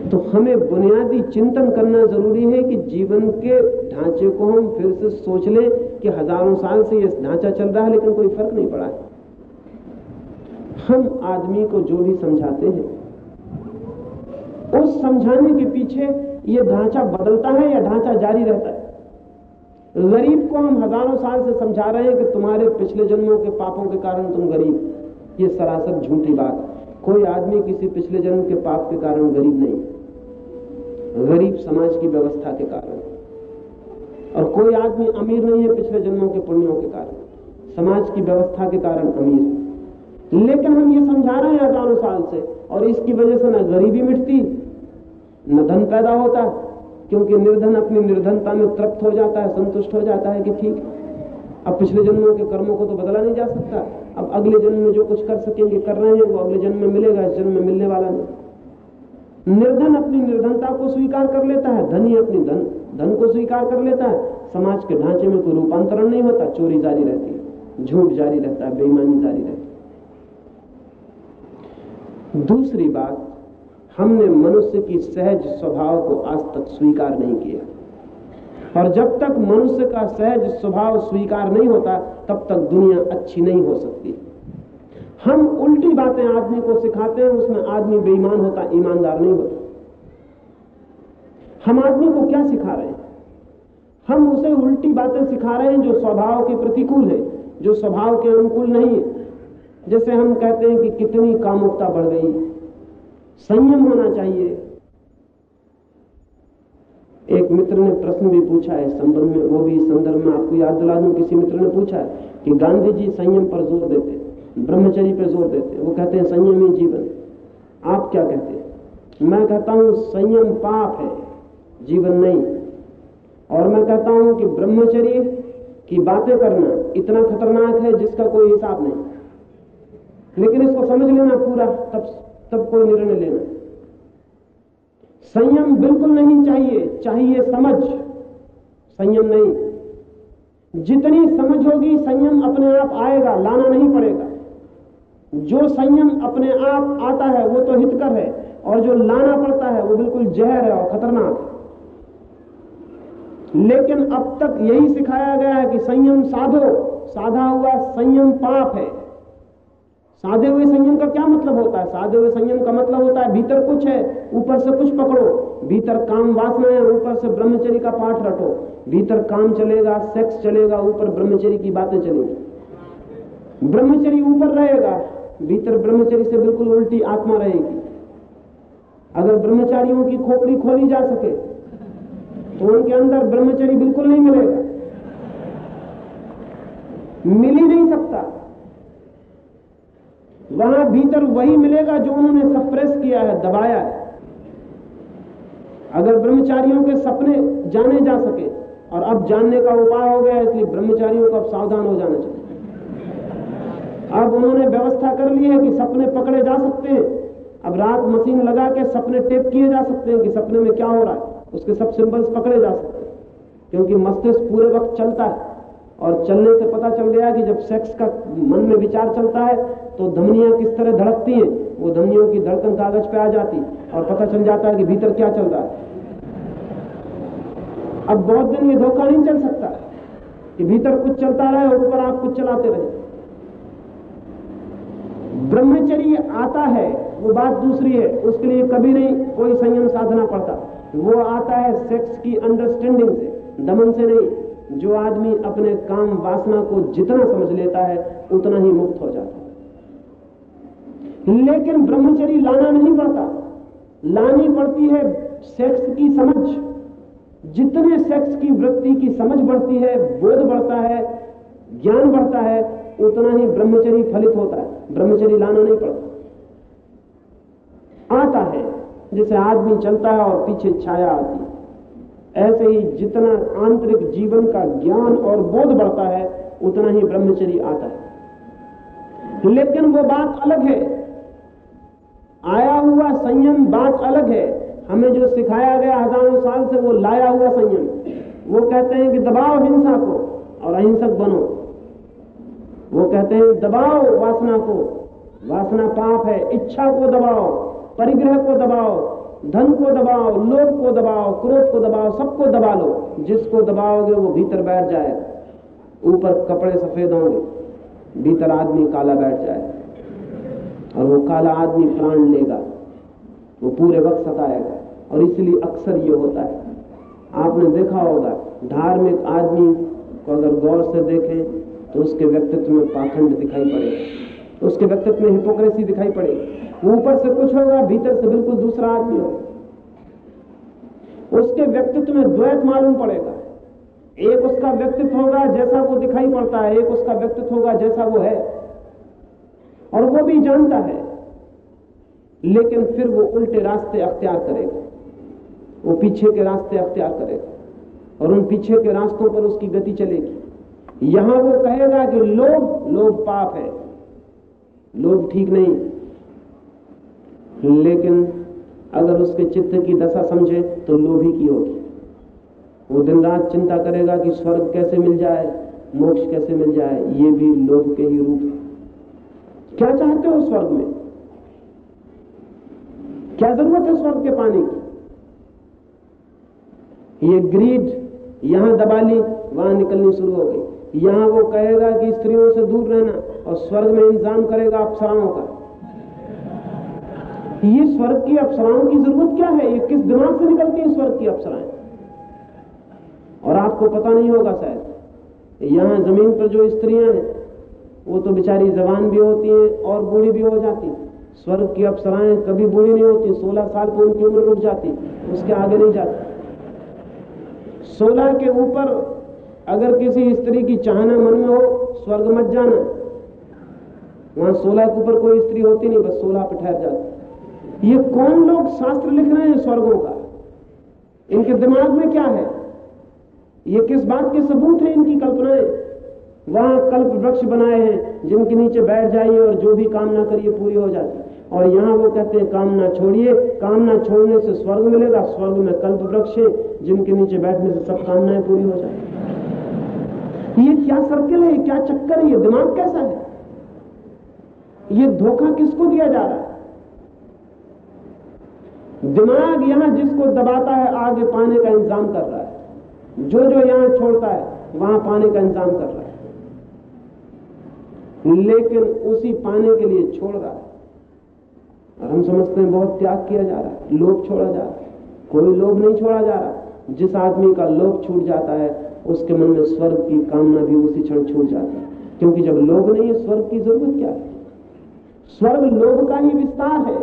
तो हमें बुनियादी चिंतन करना ज़रूरी है कि जीवन के ढांचे को हम फिर से सोच लें कि हज़ारों साल से यह ढांचा चल रहा है, लेकिन कोई फ़र्क नहीं पड़ा है। हम आदमी को जो भी समझाते हैं, उस समझाने के पीछे ये ढांचा बदलता है या ढांचा जारी रहता है? गरीब को हम हज़ारों साल से समझा रहे हैं कि तुम्हारे पिछले जन्मों के पापों के कारण तुम गरीब ये सरासर झूठी बात कोई आदमी किसी पिछले जन्म के पाप के कारण गरीब नहीं गरीब समाज की व्यवस्था के कारण और कोई आदमी अमीर नहीं है पिछले जन्मों के पुण्यों के कारण। समाज की व्यवस्था के कारण अमीर लेकिन हम ये समझा रहे हैं हज़ारों साल से, और इसकी वजह से ना गरीबी मिटती न धन पैदा होता है, क्योंकि निर्धन अपनी निर्धनता में तृप्त हो जाता है, संतुष्ट हो जाता है कि ठीक। अब पिछले जन्मों के कर्मों को तो बदला नहीं जा सकता। अब अगले जन्म में जो कुछ कर सकेंगे, कर रहे हैं, वो अगले जन्म में मिलेगा, इस जन्म में मिलने वाला नहीं। निर्धन अपनी निर्धनता को स्वीकार कर लेता है, धनी अपनी धन धन को स्वीकार कर लेता है। समाज के ढांचे में कोई रूपांतरण नहीं होता, चोरी जारी रहती है, झूठ जारी रहता है, बेईमानी जारी रहती है। दूसरी बात हमने मनुष्य की सहज स्वभाव को आज तक स्वीकार नहीं किया। और जब तक मनुष्य का सहज स्वभाव स्वीकार नहीं होता, तब तक दुनिया अच्छी नहीं हो सकती। हम उल्टी बातें आदमी को सिखाते हैं, उसमें आदमी बेईमान होता, ईमानदार नहीं होता। हम आदमी को क्या सिखा रहे हैं? हम उसे उल्टी बातें सिखा रहे हैं जो स्वभाव के प्रतिकूल है, जो स्वभाव के अनुकूल नहीं है। जैसे हम कहते हैं कि कितनी कामुकता बढ़ गई संयम होना चाहिए। एक मित्र ने प्रश्न भी पूछा है, संबंध में, वो भी संदर्भ में आपको याद दिला दूँ, किसी मित्र ने पूछा है कि गांधी जी संयम पर ज़ोर देते ब्रह्मचर्य पर ज़ोर देते वो कहते हैं, संयमी जीवन। आप क्या कहते हैं? मैं कहता हूँ, संयम पाप है, जीवन नहीं। और मैं कहता हूँ कि ब्रह्मचर्य की बातें करना इतना खतरनाक है, जिसका कोई हिसाब नहीं। लेकिन इसको समझ लेना पूरा, तब तब कोई निर्णय लेना संयम बिल्कुल नहीं चाहिए चाहिए समझ। संयम नहीं। जितनी समझ होगी, संयम अपने आप आएगा, लाना नहीं पड़ेगा। जो संयम अपने आप आता है, वो तो हितकर है, और जो लाना पड़ता है, वो बिल्कुल जहर है और खतरनाक है। लेकिन अब तक यही सिखाया गया है कि संयम साधो, साधा हुआ संयम पाप है। साधे हुए संयम का क्या मतलब होता है? साधे हुए संयम का मतलब होता है भीतर कुछ है, ऊपर से कुछ पकड़ो। भीतर काम वासना है, ऊपर से ब्रह्मचर्य का पाठ रटो। भीतर काम चलेगा सेक्स चलेगा, ऊपर ब्रह्मचर्य की बातें चलेगी। ब्रह्मचर्य ऊपर रहेगा, भीतर ब्रह्मचर्य से बिल्कुल उल्टी आत्मा रहेगी। अगर ब्रह्मचारियों की खोपड़ी खोली जा सके तो उनके अंदर ब्रह्मचर्य बिल्कुल नहीं मिलेगा। मिल ही नहीं सकता। वहाँ भीतर वही मिलेगा जो उन्होंने सप्रेस किया है, दबाया है। अगर ब्रह्मचारियों के सपने जाने जा सके, और अब जानने का उपाय हो गया इसलिए ब्रह्मचारियों को अब सावधान हो जाना चाहिए। अब उन्होंने व्यवस्था कर ली है कि सपने पकड़े जा सकते हैं। अब रात मशीन लगा के सपने टेप किए जा सकते हैं कि सपने में क्या हो रहा है। उसके सब सिंबल्स पकड़े जा सकते हैं, क्योंकि मस्तिष्क पूरे वक्त चलता है। और चलने से पता चल गया कि जब सेक्स का मन में विचार चलता है तो धमनियाँ किस तरह धड़कती हैं, वो धमनियों की धड़कन कागज़ पे आ जाती और पता चल जाता है कि भीतर क्या चल रहा है। अब बहुत दिन ये धोखा नहीं चल सकता कि भीतर कुछ चलता रहे और ऊपर आप कुछ चलाते रहे। ब्रह्मचर्य आता है, वो बात दूसरी है, उसके लिए कभी नहीं कोई संयम साधना पड़ता। वो आता है सेक्स की अंडरस्टैंडिंग से, दमन से नहीं। जो आदमी अपने काम वासना को जितना समझ लेता है, उतना ही मुक्त हो जाता है। लेकिन ब्रह्मचरी लाना नहीं पड़ता। लानी पड़ती है सेक्स की समझ। जितने सेक्स की वृत्ति की समझ बढ़ती है, बोध बढ़ता है, ज्ञान बढ़ता है, उतना ही ब्रह्मचरी फलित होता है। ब्रह्मचरी लाना नहीं पड़ता। आता है, जैसे आदमी चलता है और पीछे छाया आती है। ऐसे ही जितना आंतरिक जीवन का ज्ञान और बोध बढ़ता है, उतना ही ब्रह्मचर्य आता है। लेकिन वो बात अलग है। आया हुआ संयम बात अलग है। हमें जो सिखाया गया हज़ारों साल से वो लाया हुआ संयम। वो कहते हैं कि दबाओ हिंसा को और अहिंसक बनो। वो कहते हैं, दबाओ वासना को। वासना पाप है। इच्छा को दबाओ। परिग्रह को दबाओ। धन को दबाओ, लोभ को दबाओ, क्रोध को दबाओ, सबको दबा लो। जिसको दबाओगे वो भीतर बैठ जाएगा ऊपर कपड़े सफ़ेद होंगे, भीतर आदमी काला बैठ जाए। और वो काला आदमी प्राण लेगा, वो पूरे वक्त सताएगा। और इसलिए अक्सर ये होता है। आपने देखा होगा, धार्मिक आदमी को अगर गौर से देखें तो उसके व्यक्तित्व में पाखंड दिखाई पड़ेगा। उसके व्यक्तित्व में हिपोक्रेसी दिखाई पड़ेगी वो ऊपर से कुछ होगा, भीतर से बिल्कुल दूसरा आदमी होगा। उसके व्यक्तित्व में द्वैत मालूम पड़ेगा। एक उसका व्यक्तित्व होगा जैसा वो दिखाई पड़ता है, एक उसका व्यक्तित्व होगा जैसा वो है। और वो भी जानता है। लेकिन फिर वो उल्टे रास्ते अख्तियार करेगा। वो पीछे के रास्ते अख्तियार करेगा। और उन पीछे के रास्तों पर उसकी गति चलेगी। यहाँ वो कहेगा कि लोभ लोभ पाप है। लोभ ठीक नहीं। लेकिन अगर उसके चित्त की दशा समझे तो लोभी की होगी। वो दिन रात चिंता करेगा कि स्वर्ग कैसे मिल जाए, मोक्ष कैसे मिल जाए, ये भी लोभ के ही रूप है। क्या चाहते हो स्वर्ग में? क्या ज़रूरत है स्वर्ग के पाने की? ये ग्रीड यहाँ दबा ली वहाँ निकलनी शुरू हो गई। यहाँ वो कहेगा कि स्त्रियों से दूर रहना। और स्वर्ग में इंतज़ाम करेगा अप्सराओं का। ये स्वर्ग की अप्सराओं की ज़रूरत क्या है? ये किस दिमाग से निकलती है स्वर्ग की अप्सराएँ? और आपको पता नहीं होगा शायद यहाँ ज़मीन पर जो स्त्रियाँ हैं, वो तो बेचारी जवान भी होती हैं और बूढ़ी भी हो जाती है। स्वर्ग की अप्सराएँ कभी बूढ़ी नहीं होती, सोलह साल पर उनकी उम्र रुक जाती, उसके आगे नहीं जाती। सोलह के ऊपर अगर किसी स्त्री की चाहना मन में हो, स्वर्ग मत जाना। वहाँ सोलह के ऊपर कोई स्त्री होती नहीं, बस सोलह पर ठहर जाती। ये कौन लोग शास्त्र लिख रहे हैं स्वर्गों का? इनके दिमाग में क्या है? ये किस बात के सबूत है इनकी कल्पनाएँ? वहाँ कल्प वृक्ष बनाए हैं, जिनके नीचे बैठ जाइए और जो भी कामना करिए पूरी हो जाती। और यहाँ वो कहते हैं, कामना छोड़िए। कामना छोड़ने से स्वर्ग मिलेगा, स्वर्ग में कल्प वृक्ष है, जिनके नीचे बैठने से सब कामनाएँ पूरी हो जाती। ये क्या सर्किल है? क्या चक्कर है? ये दिमाग कैसा है? ये धोखा किसको दिया जा रहा है? दिमाग यहाँ जिसको दबाता है, आगे पाने का इंतज़ाम कर रहा है। जो जो यहाँ छोड़ता है, वहाँ पाने का इंतज़ाम कर रहा है। लेकिन उसी पाने के लिए छोड़ रहा है। और हम समझते हैं बहुत त्याग किया जा रहा है, लोभ छोड़ा जा रहा है। कोई लोभ नहीं छोड़ा जा रहा। जिस आदमी का लोभ छूट जाता है, उसके मन में स्वर्ग की कामना भी उसी क्षण छूट जाती है। क्योंकि जब लोभ नहीं है, स्वर्ग की ज़रूरत क्या है? स्वर्ग लोभ का ही विस्तार है।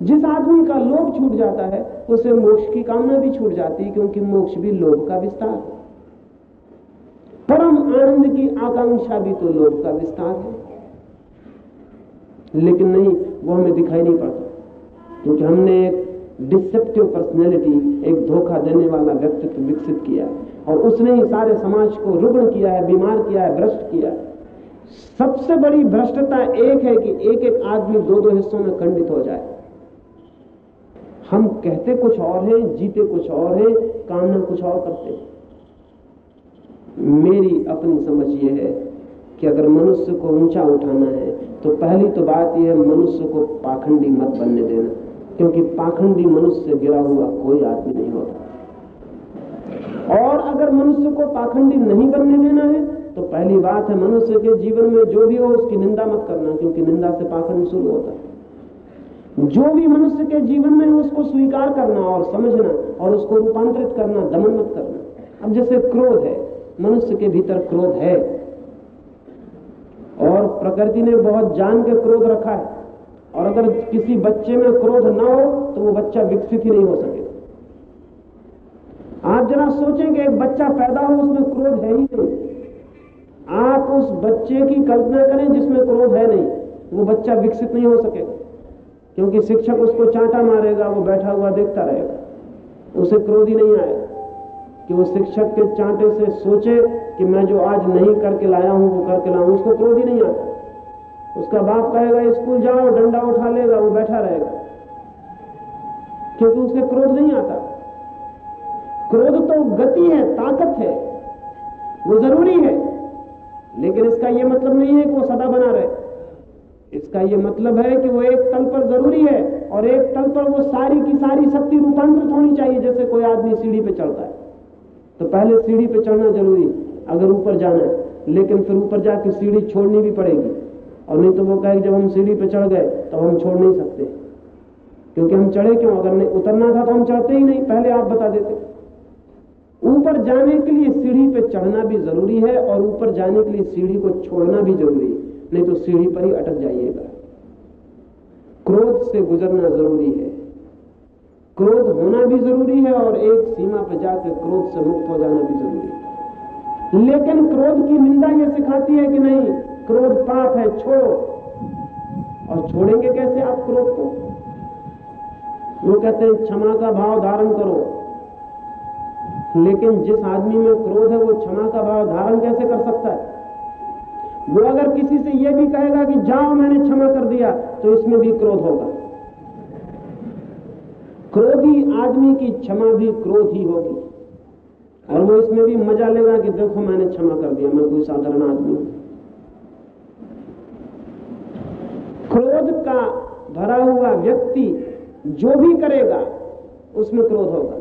जिस आदमी का लोभ छूट जाता है, उसे मोक्ष की कामना भी छूट जाती है, क्योंकि मोक्ष भी लोभ का विस्तार है। परम आनंद की आकांक्षा भी तो लोभ का विस्तार है। लेकिन नहीं, वो हमें दिखाई नहीं पड़ता, क्योंकि हमने एक डिसेप्टिव पर्सनैलिटी एक धोखा देने वाला व्यक्तित्व विकसित किया और उसने ही सारे समाज को रुग्ण किया है, बीमार किया है, भ्रष्ट किया है। सबसे बड़ी भ्रष्टता एक है कि एक एक आदमी दो दो हिस्सों में खंडित हो जाए। हम कहते कुछ और हैं, जीते कुछ और हैं, कामना कुछ और करते हैं। मेरी अपनी समझ यह है कि अगर मनुष्य को ऊँचा उठाना है तो पहली तो बात यह है, मनुष्य को पाखंडी मत बनने देना, क्योंकि पाखंडी मनुष्य से गिरा हुआ कोई आदमी नहीं होता। और अगर मनुष्य को पाखंडी नहीं बनने देना है तो पहली बात है मनुष्य के जीवन में जो भी हो, उसकी निंदा मत करना, क्योंकि निंदा से पाखंड शुरू होता है। जो भी मनुष्य के जीवन में है, उसको स्वीकार करना और समझना और उसको रूपांतरित करना, दमन मत करना। अब जैसे क्रोध है, मनुष्य के भीतर क्रोध है। और प्रकृति ने बहुत जान के क्रोध रखा है। और अगर किसी बच्चे में क्रोध ना हो तो वो बच्चा विकसित ही नहीं हो सके। आप जरा सोचें कि एक बच्चा पैदा हो, उसमें क्रोध है ही नहीं। आप उस बच्चे की कल्पना करें जिसमें क्रोध है नहीं। वो बच्चा विकसित नहीं हो सकेगा क्योंकि शिक्षक उसको चांटा मारेगा, वो बैठा हुआ देखता रहेगा। उसे क्रोध ही नहीं आएगा कि वो शिक्षक के चांटे से सोचे कि मैं जो आज नहीं करके लाया हूँ, वो करके लाऊं। उसको क्रोध ही नहीं आता। उसका बाप कहेगा, स्कूल जाओ, डंडा उठा लेगा, वो बैठा रहेगा। क्योंकि उसे क्रोध नहीं आता। क्रोध तो गति है, ताकत है, वो ज़रूरी है। लेकिन इसका यह मतलब नहीं है कि वो सदा बना रहे। इसका यह मतलब है कि वो एक तल पर ज़रूरी है और एक तल पर वो सारी की सारी शक्ति रूपांतरित होनी चाहिए, जैसे कोई आदमी सीढ़ी पे चढ़ता है। तो पहले सीढ़ी पे चढ़ना ज़रूरी, अगर ऊपर जाना है। लेकिन फिर ऊपर जाके सीढ़ी छोड़नी भी पड़ेगी। और नहीं तो वो कहे जब हम सीढ़ी पे चढ़ गए तो हम छोड़ नहीं सकते। क्योंकि हम चढ़े क्यों? अगर नहीं उतरना था तो हम चढ़ते ही नहीं, पहले आप बता देते। ऊपर जाने के लिए सीढ़ी पे चढ़ना भी ज़रूरी है और ऊपर जाने के लिए सीढ़ी को छोड़ना भी ज़रूरी है, नहीं तो सीढ़ी पर ही अटक जाइएगा। क्रोध से गुजरना ज़रूरी है। क्रोध होना भी ज़रूरी है और एक सीमा पर जाकर क्रोध से मुक्त हो जाना भी ज़रूरी है। लेकिन क्रोध की निंदा यह सिखाती है कि नहीं, क्रोध पाप है, छोड़ो। और छोड़ेंगे कैसे आप क्रोध को? वो कहते हैं, क्षमा का भाव धारण करो। लेकिन जिस आदमी में क्रोध है, वो क्षमा का भाव धारण कैसे कर सकता है? वो अगर किसी से यह भी कहेगा कि जाओ, मैंने क्षमा कर दिया तो इसमें भी क्रोध होगा। क्रोधी आदमी की क्षमा भी क्रोध ही होगी। और वो इसमें भी मज़ा लेगा कि देखो, मैंने क्षमा कर दिया, मैं कोई साधारण आदमी हूँ। क्रोध का भरा हुआ व्यक्ति जो भी करेगा, उसमें क्रोध होगा।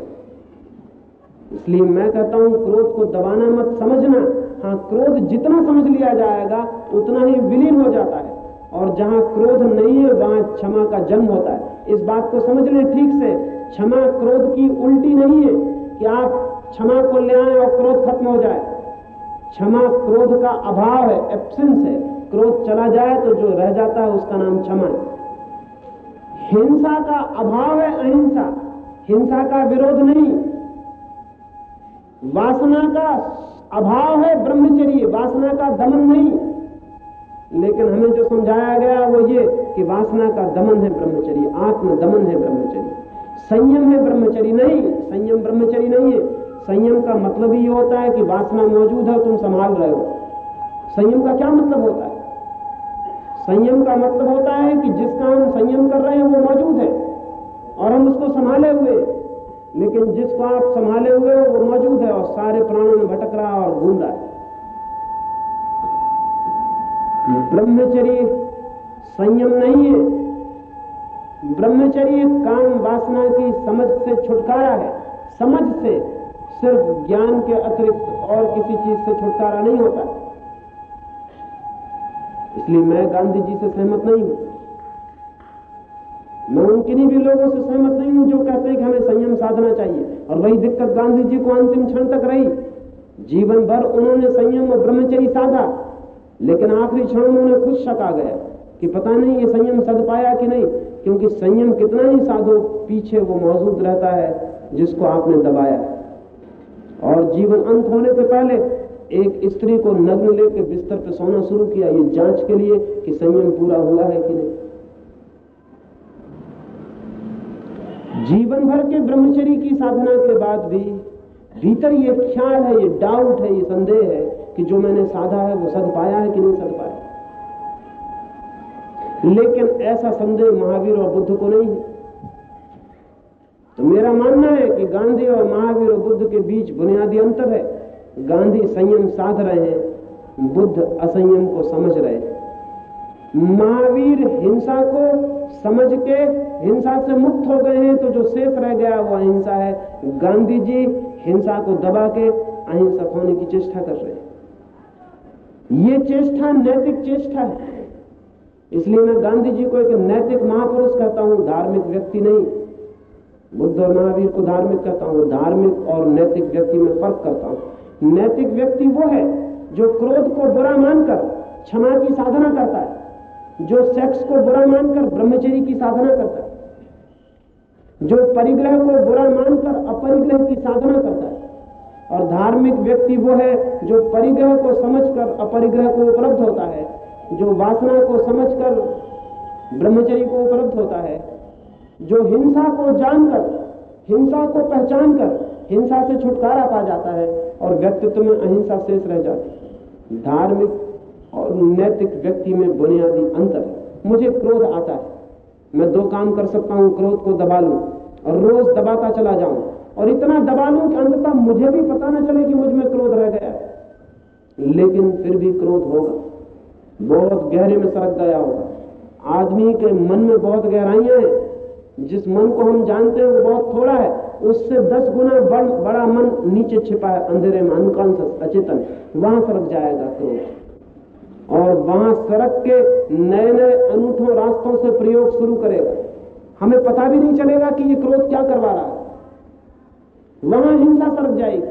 इसलिए मैं कहता हूँ, क्रोध को दबाना मत, समझना। हाँ क्रोध जितना समझ लिया जाएगा, उतना ही विलीन हो जाता है। और जहाँ क्रोध नहीं है, वहाँ क्षमा का जन्म होता है। इस बात को समझ लें ठीक से, क्षमा क्रोध की उल्टी नहीं है कि आप क्षमा को ले आए और क्रोध खत्म हो जाए। क्षमा क्रोध का अभाव है एब्सेंस है। क्रोध चला जाए तो जो रह जाता है, उसका नाम क्षमा है। हिंसा का अभाव है अहिंसा। हिंसा का विरोध नहीं। वासना का अभाव है, ब्रह्मचर्य, वासना का दमन नहीं। लेकिन हमें जो समझाया गया वो ये कि वासना का दमन है ब्रह्मचर्य आत्म दमन है ब्रह्मचर्य। संयम है ब्रह्मचर्य नहीं, संयम ब्रह्मचर्य नहीं है। संयम का मतलब ही होता है कि वासना मौजूद है, तुम संभाल रहे हो। संयम का क्या मतलब होता है? संयम का मतलब होता है कि जिसका हम संयम कर रहे हैं वो मौजूद है, और हम उसको संभाले हुए लेकिन जिसको आप संभाले हुए हो, वो मौजूद है और सारे प्राणों में भटक रहा है और घूम रहा है। ब्रह्मचर्य संयम नहीं है। ब्रह्मचर्य काम वासना की समझ से छुटकारा है। समझ से सिर्फ़ ज्ञान के अतिरिक्त और किसी चीज़ से छुटकारा नहीं होता। इसलिए मैं गांधी जी से सहमत नहीं हूँ। मैं उन किन्हीं भी लोगों से सहमत नहीं हूँ, जो कहते हैं कि हमें संयम साधना चाहिए। और वही दिक्कत गांधी जी को अंतिम क्षण तक रही। जीवन भर उन्होंने संयम और ब्रह्मचर्य साधा, लेकिन आखिरी क्षण में उन्हें खुद शक आ गया कि पता नहीं ये संयम सद पाया कि नहीं, क्योंकि संयम कितना ही साधो पीछे वो मौजूद रहता है, जिसको आपने दबाया। और जीवन अंत होने से पहले एक स्त्री को नग्न लेकर बिस्तर पर सोना शुरू किया, ये जाँच के लिए कि संयम पूरा हुआ है कि नहीं। जीवन भर के ब्रह्मचर्य की साधना के बाद भी भीतर ये ख्याल है, ये डाउट है, ये संदेह है कि जो मैंने साधा है, वो सद पाया है कि नहीं सद पाया लेकिन ऐसा संदेह महावीर और बुद्ध को नहीं है। तो मेरा मानना है कि गांधी और महावीर और बुद्ध के बीच बुनियादी अंतर है। गांधी संयम साध रहे हैं, बुद्ध असंयम को समझ रहे हैं। महावीर हिंसा को समझ के हिंसा से मुक्त हो गए हैं तो जो शेष रह गया वो अहिंसा है। गांधी जी हिंसा को दबा के अहिंसक होने की चेष्टा कर रहे हैं। ये चेष्टा नैतिक चेष्टा है। इसलिए मैं गांधी जी को एक नैतिक महापुरुष कहता हूँ, धार्मिक व्यक्ति नहीं। बुद्ध और महावीर को धार्मिक कहता हूँ, धार्मिक और नैतिक व्यक्ति में फ़र्क करता हूँ। नैतिक व्यक्ति वो है जो क्रोध को बुरा मानकर क्षमा की साधना करता है। जो सेक्स को बुरा मानकर ब्रह्मचर्य की साधना करता है, जो परिग्रह को बुरा मानकर अपरिग्रह की साधना करता है, और धार्मिक व्यक्ति वो है जो परिग्रह को समझकर अपरिग्रह को उपलब्ध होता है, जो वासना को समझकर ब्रह्मचर्य को उपलब्ध होता है, जो हिंसा को जानकर, हिंसा को पहचानकर हिंसा से छुटकारा पा जाता है, और व्यक्तित्व में अहिंसा शेष रह जाती है। धार्मिक और नैतिक व्यक्ति में बुनियादी अंतर है। मुझे क्रोध आता है। मैं दो काम कर सकता हूँ क्रोध को दबा लूँ और रोज दबाता चला जाऊँ। और इतना दबा लूँ कि अंततः मुझे भी पता ना चले कि मुझमें क्रोध रह गया लेकिन फिर भी क्रोध होगा। बहुत गहरे में सरक गया होगा। आदमी के मन में बहुत गहराइयाँ हैं। जिस मन को हम जानते हैं वो बहुत थोड़ा है। उससे दस गुना बड़, बड़ा मन नीचे छिपा है। अंधेरे में अनकॉन्सियस अचेतन। वहाँ सरक जाएगा क्रोध। और वहाँ सड़क के नए नए अनूठों रास्तों से प्रयोग शुरू करेगा। हमें पता भी नहीं चलेगा कि ये क्रोध क्या करवा रहा है। वहाँ हिंसा सरक जाएगी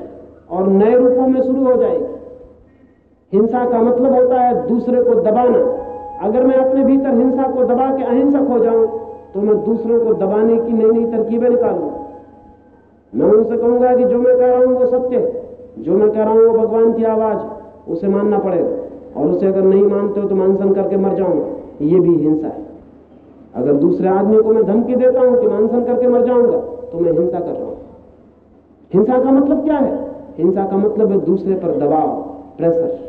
और नए रूपों में शुरू हो जाएगी। हिंसा का मतलब होता है दूसरे को दबाना। अगर मैं अपने भीतर हिंसा को दबा के अहिंसक हो जाऊँ तो मैं दूसरों को दबाने की नई नई तरकीबें निकालूँगा। मैं उनसे कहूँगा कि जो मैं कह रहा हूँ वो सत्य है। जो मैं कह रहा हूँ वो भगवान की आवाज़ उसे मानना पड़ेगा। और उसे अगर नहीं मानते हो तो मैं अनशन करके मर जाऊँगा। ये भी हिंसा है। अगर दूसरे आदमी को मैं धमकी देता हूँ कि मैं अनशन करके मर जाऊँगा तो मैं हिंसा कर रहा हूँ। हिंसा का मतलब क्या है? हिंसा का मतलब है दूसरे पर दबाव प्रेशर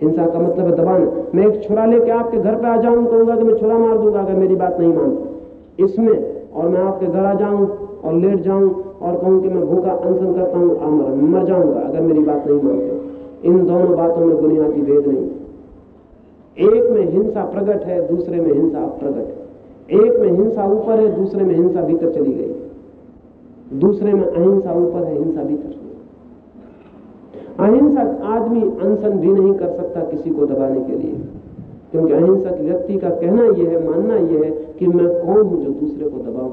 हिंसा का मतलब है दबाना। मैं एक छुरा लेके आपके घर पे आ जाऊँ, कहूँगा कि मैं छुरा मार दूँगा अगर मेरी बात नहीं मानते। इसमें और मैं आपके घर आ जाऊँ और लेट जाऊँ और कहूँ कि मैं भूखा अनशन करता हूँ मर जाऊँगा अगर मेरी बात नहीं मानते इन दोनों बातों में बुनियादी भेद नहीं। एक में हिंसा प्रकट है, दूसरे में हिंसा प्रकट है। एक में हिंसा ऊपर है, दूसरे में हिंसा भीतर चली गई। दूसरे में अहिंसा ऊपर है, हिंसा भीतर अहिंसक आदमी अनशन भी नहीं कर सकता किसी को दबाने के लिए। क्योंकि अहिंसक व्यक्ति का कहना यह है, मानना यह है कि मैं कौन हूँ जो दूसरे को दबाऊं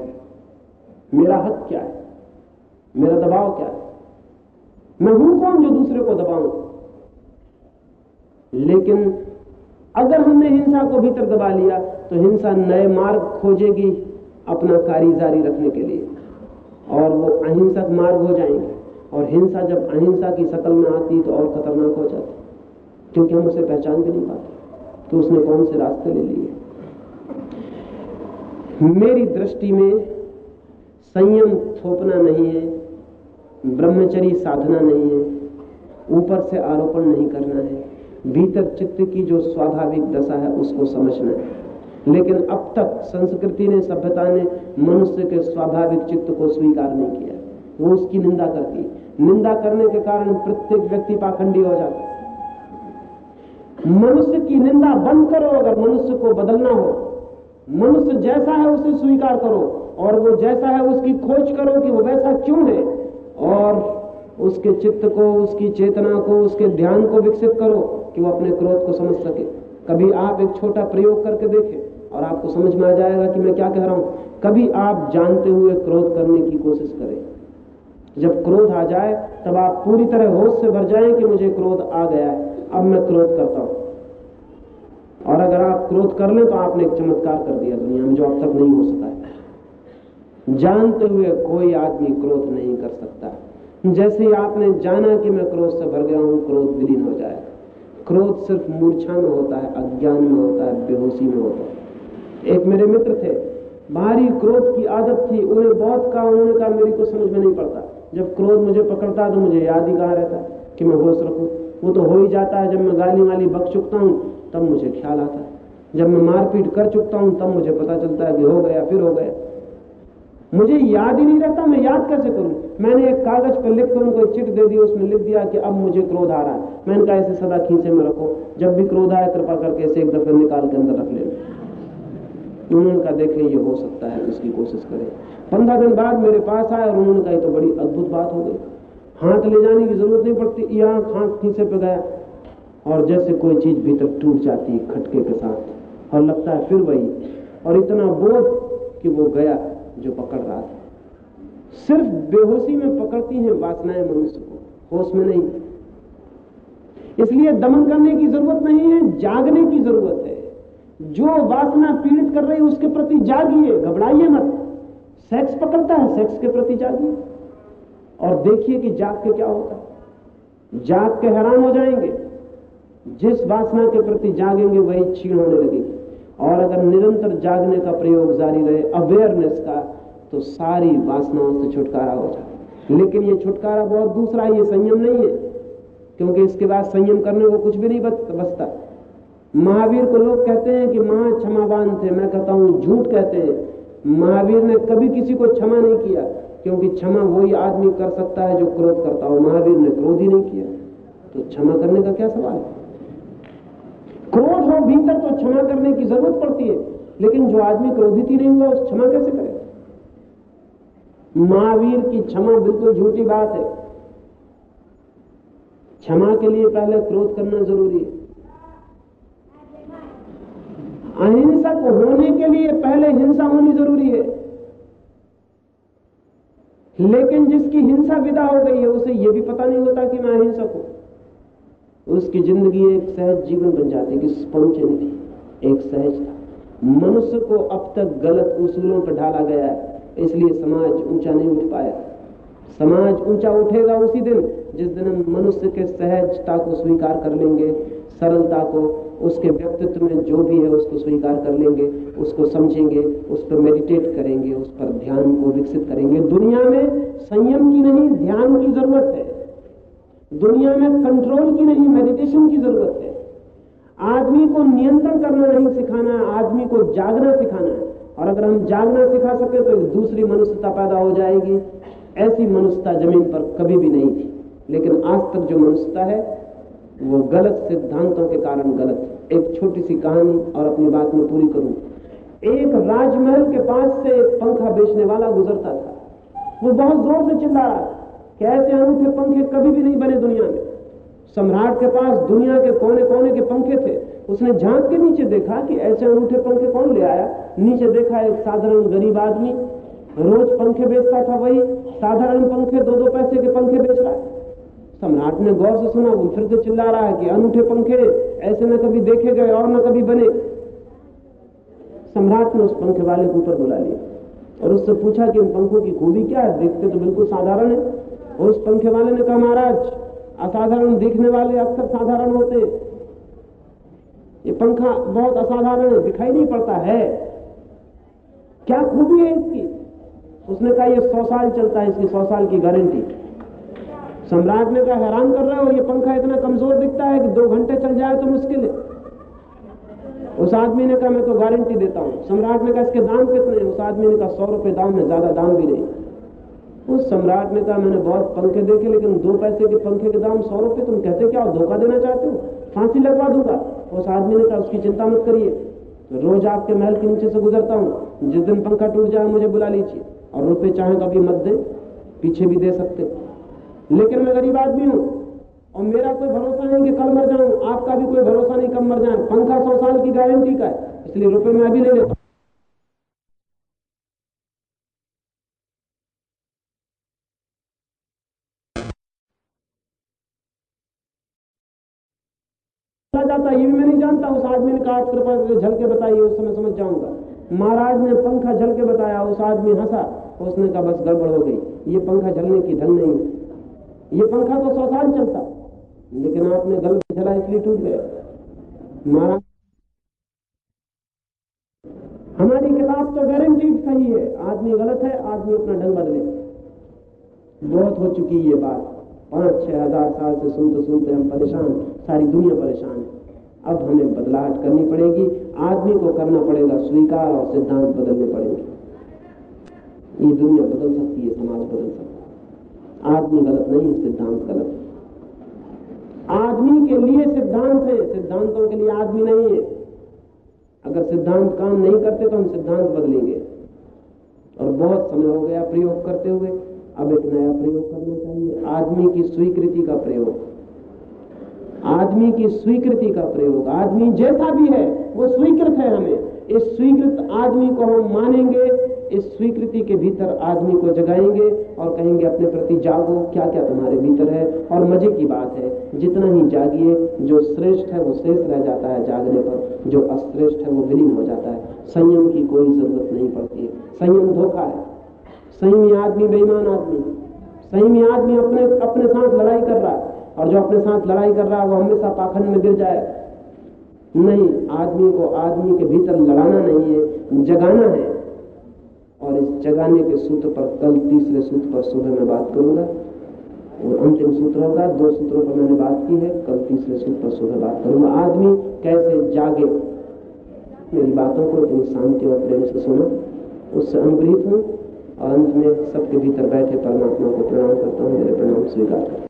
मेरा हक क्या है? मेरा दबाव क्या है? मैं हूँ कौन जो दूसरे को दबाऊं? लेकिन अगर हमने हिंसा को भीतर दबा लिया तो हिंसा नए मार्ग खोजेगी अपना कार्य जारी रखने के लिए। और वो अहिंसक मार्ग हो जाएँगे। और हिंसा जब अहिंसा की शकल में आती तो और खतरनाक हो जाती। क्योंकि हम उसे पहचान भी नहीं पाते। कि उसने कौन से रास्ते ले लिए? मेरी दृष्टि में संयम थोपना नहीं है ब्रह्मचरी साधना नहीं है, ऊपर से आरोपण नहीं करना है। भीतर चित्त की जो स्वाभाविक दशा है, उसको समझना है लेकिन अब तक संस्कृति ने, सभ्यता ने मनुष्य के स्वाभाविक चित्त को स्वीकार नहीं किया। वो उसकी निंदा करती निंदा करने के कारण प्रत्येक व्यक्ति पाखंडी हो जाता मनुष्य की निंदा बंद करो अगर मनुष्य को बदलना हो। मनुष्य जैसा है, उसे स्वीकार करो। और वो जैसा है, उसकी खोज करो कि वो वैसा क्यों है। और उसके चित्त को, उसकी चेतना को, उसके ध्यान को विकसित करो कि वो अपने क्रोध को समझ सके। कभी आप एक छोटा प्रयोग करके देखें और आपको समझ में आ जाएगा कि मैं क्या कह रहा हूँ। कभी आप जानते हुए क्रोध करने की कोशिश करें। जब क्रोध आ जाए, तब आप पूरी तरह होश से भर जाएँ कि मुझे क्रोध आ गया है, अब मैं क्रोध करता हूँ। और अगर आप क्रोध कर लें तो आपने एक चमत्कार कर दिया दुनिया में, जो अब तक नहीं हो सका है। जानते हुए कोई आदमी क्रोध नहीं कर सकता। जैसे ही आपने जाना कि मैं क्रोध से भर गया हूँ, क्रोध विलीन हो जाएगा। क्रोध सिर्फ़ मूर्छा में होता है, अज्ञान में होता है, बेहोशी में होता है। एक मेरे मित्र थे, भारी क्रोध की आदत थी, उन्हें बहुत कहा, उन्होंने कहा, मेरी को समझ में नहीं पड़ता। जब क्रोध मुझे पकड़ता तो मुझे याद ही कहा रहता कि मैं होश रखूँ। वो तो हो ही जाता है, जब मैं गाली वाली बक चुकता हूँ, तब मुझे ख्याल आता है। जब मैं मारपीट कर चुकता हूँ, तब मुझे पता चलता है कि हो गया, फिर हो गया। मुझे याद ही नहीं रहता, मैं याद कैसे करूँ? मैंने एक कागज़ पर लिख कर उनको चिट दे दी, उसमें लिख दिया कि अब मुझे क्रोध आ रहा है। मैंने कहा ऐसे सदा खींचे में रखो। जब भी क्रोध आए, कृपा करके इसे एक दफे निकाल के अंदर रख ले उन्होंने कहा, देखें, ये हो सकता है, इसकी कोशिश करें। पंद्रह दिन बाद मेरे पास आए और उन्होंने कहा तो बड़ी अद्भुत बात हो गई। हाथ ले जाने की ज़रूरत नहीं पड़ती। यहाँ हाथ खींचे पे गया। और जैसे कोई चीज़ भीतर टूट जाती है खटके के साथ, और लगता है फिर वही। और इतना बोध कि वो गया। जो पकड़ रहा था। सिर्फ़ बेहोशी में पकड़ती हैं वासनाएँ मनुष्य को। होश में नहीं। इसलिए दमन करने की ज़रूरत नहीं है, जागने की ज़रूरत है। जो वासना पीड़ित कर रही उसके प्रति जागिए, घबराइए मत। सेक्स पकड़ता है, सेक्स के प्रति जागिए। और देखिए कि जाग के क्या होता है। जाग के हैरान हो जाएँगे। जिस वासना के प्रति जागेंगे, वही छीण होने लगेगी। और अगर निरंतर जागने का प्रयोग जारी रहे अवेयरनेस का तो सारी वासनाओं से छुटकारा हो जाए। लेकिन ये छुटकारा बहुत दूसरा है ये संयम नहीं है, क्योंकि इसके बाद संयम करने को कुछ भी नहीं बचता। महावीर को लोग कहते हैं कि महा क्षमावान थे। मैं कहता हूँ, झूठ कहते हैं। महावीर ने कभी किसी को क्षमा नहीं किया, क्योंकि क्षमा वही आदमी कर सकता है जो क्रोध करता हो। महावीर ने क्रोध ही नहीं किया। तो क्षमा करने का क्या सवाल है? क्रोध हो भीतर तो क्षमा करने की ज़रूरत पड़ती है, लेकिन जो आदमी क्रोधित ही नहीं हुआ, उस क्षमा कैसे करे? महावीर की क्षमा बिल्कुल झूठी बात है। क्षमा के लिए पहले क्रोध करना ज़रूरी है। अहिंसक होने के लिए पहले हिंसा होनी ज़रूरी है। लेकिन जिसकी हिंसा विदा हो गई है, उसे यह भी पता नहीं होता कि मैं अहिंसक हूँ। उसकी ज़िंदगी एक सहज जीवन बन जाती कि थी एक सहजता मनुष्य को अब तक गलत उसूलों पर ढाला गया है, इसलिए समाज ऊँचा नहीं उठ पाया। समाज ऊँचा उठेगा उसी दिन, जिस दिन हम मनुष्य के सहजता को स्वीकार कर लेंगे, सरलता को, उसके व्यक्तित्व में जो भी है उसको स्वीकार कर लेंगे, उसको समझेंगे, उस पर मेडिटेट करेंगे, उस पर ध्यान को विकसित करेंगे। दुनिया में संयम की नहीं, ध्यान की ज़रूरत है। दुनिया में कंट्रोल की नहीं मेडिटेशन की ज़रूरत है। आदमी को नियंत्रण करना नहीं सिखाना है आदमी को जागना सिखाना है। और अगर हम जागना सिखा सके तो एक दूसरी मनुष्यता पैदा हो जाएगी। ऐसी मनुष्यता ज़मीन पर कभी भी नहीं थी। लेकिन आज तक जो मनुष्यता है, वो गलत सिद्धांतों के कारण गलत एक छोटी सी कहानी और अपनी बात में पूरी करूँ। एक राजमहल के पास से एक पंखा बेचने वाला गुजरता था। वो बहुत ज़ोर से चिल्ला रहा था। कि ऐसे अनूठे पंखे कभी भी नहीं बने दुनिया में? सम्राट के पास दुनिया के कोने कोने के पंखे थे। उसने झाँक के नीचे देखा कि ऐसे अनूठे पंखे कौन ले आया? नीचे देखा एक साधारण गरीब आदमी। रोज पंखे बेचता था वही। साधारण पंखे दो दो पैसे के पंखे बेच रहा है। सम्राट ने गौर से सुना, वो फिर से चिल्ला रहा है कि अनूठे पंखे, ऐसे न कभी देखे गए और न कभी बने। सम्राट ने उस पंखे वाले को ऊपर बुला लिया और उससे पूछा कि इन पंखों की खूबी क्या है? देखते तो बिल्कुल साधारण है। उस पंखे वाले ने कहा, महाराज, असाधारण दिखने वाले अक्सर साधारण होते ये पंखा बहुत असाधारण है, दिखाई नहीं पड़ता है। क्या खूबी है इसकी? उसने कहा, ये सौ साल चलता है, इसकी सौ साल की गारंटी। सम्राट ने कहा, हैरान कर रहे हो, ये पंखा इतना कमज़ोर दिखता है कि दो घंटे चल जाए तो मुश्किल है। उस आदमी ने कहा, मैं तो गारंटी देता हूँ। सम्राट ने कहा, इसके दाम कितने उस आदमी ने कहा, सौ रुपए दाम है, ज़्यादा दाम भी नहीं। उस सम्राट ने कहा, मैंने बहुत पंखे देखे, लेकिन दो पैसे के पंखे के दाम सौ रुपए, तुम कहते क्या धोखा देना चाहते हो? फांसी लगवा दूँगा। उस आदमी ने कहा, उसकी चिंता मत करिए। रोज आपके महल के नीचे से गुजरता हूँ। जिस दिन पंखा टूट जाए, मुझे बुला लीजिए और रुपए चाहे कभी मत दे, पीछे भी दे सकते लेकिन मैं गरीब आदमी हूँ और मेरा कोई भरोसा नहीं कि कल मर जाऊँ। आपका भी कोई भरोसा नहीं, कब मर जाए। पंखा सौ साल की गारंटी का है, इसलिए रुपए मैं अभी ले लेता जाता ये भी मैं नहीं जानता उस आदमी ने कहा कृपा करके झल के बताइए, उस समय समझ जाऊँगा। महाराज ने पंखा झल के बताया, उस आदमी हंसा, उसने कहा, बस गड़बड़ हो गई, ये पंखा झलने की ढंग नहीं ये पंखा तो सौ साल चलता, लेकिन आपने गलत झला इसलिए टूट गया। महाराज, हमारी किताब तो गारंटी सही है, आदमी गलत है, आदमी अपना ढंग बदले। बहुत हो चुकी ये बात। पाँच, छह हज़ार साल से सुनते सुनते हम परेशान, सारी दुनिया परेशान है। अब हमें बदलाहट करनी पड़ेगी, आदमी को करना पड़ेगा स्वीकार और सिद्धांत बदलने पड़ेंगे। ये दुनिया बदल सकती है, समाज बदल सकता है। आदमी गलत नहीं सिद्धांत गलत आदमी के लिए सिद्धांत है, सिद्धांतों के लिए आदमी नहीं है। अगर सिद्धांत काम नहीं करते तो हम सिद्धांत बदलेंगे। और बहुत समय हो गया प्रयोग करते हुए, अब एक नया प्रयोग करना चाहिए। आदमी की स्वीकृति का प्रयोग। आदमी की स्वीकृति का प्रयोग। आदमी जैसा भी है, वो स्वीकृत है हमें। इस स्वीकृत आदमी को हम मानेंगे, इस स्वीकृति के भीतर आदमी को जगाएँगे और कहेंगे, अपने प्रति जागो क्या क्या तुम्हारे भीतर है? और मज़े की बात है, जितना ही जागिए, जो श्रेष्ठ है वो श्रेष्ठ रह जाता है जागने पर, जो अश्रेष्ठ है वो विलीन हो जाता है। संयम की कोई ज़रूरत नहीं पड़ती। है संयम धोखा है। संयमी आदमी बेईमान आदमी। संयमी आदमी अपने अपने साथ लड़ाई कर रहा है। और जो अपने साथ लड़ाई कर रहा है, वो हमेशा पाखंड में गिर जाए। नहीं, आदमी को आदमी के भीतर लड़ाना नहीं है, जगाना है। और इस जगाने के सूत्र पर कल तीसरे सूत्र पर सुबह मैं बात करूँगा। और अंतिम सूत्र होगा, दो सूत्रों पर मैंने बात की है, कल तीसरे सूत्र पर सुबह बात करूँगा। आदमी कैसे जागे? मेरी बातों को इतनी शांति और प्रेम से सुनो, उससे अनुग्रहित हूँ। और अंत में सबके भीतर बैठे परमात्मा को प्रणाम करता हूँ, मेरे प्रणाम स्वीकार करता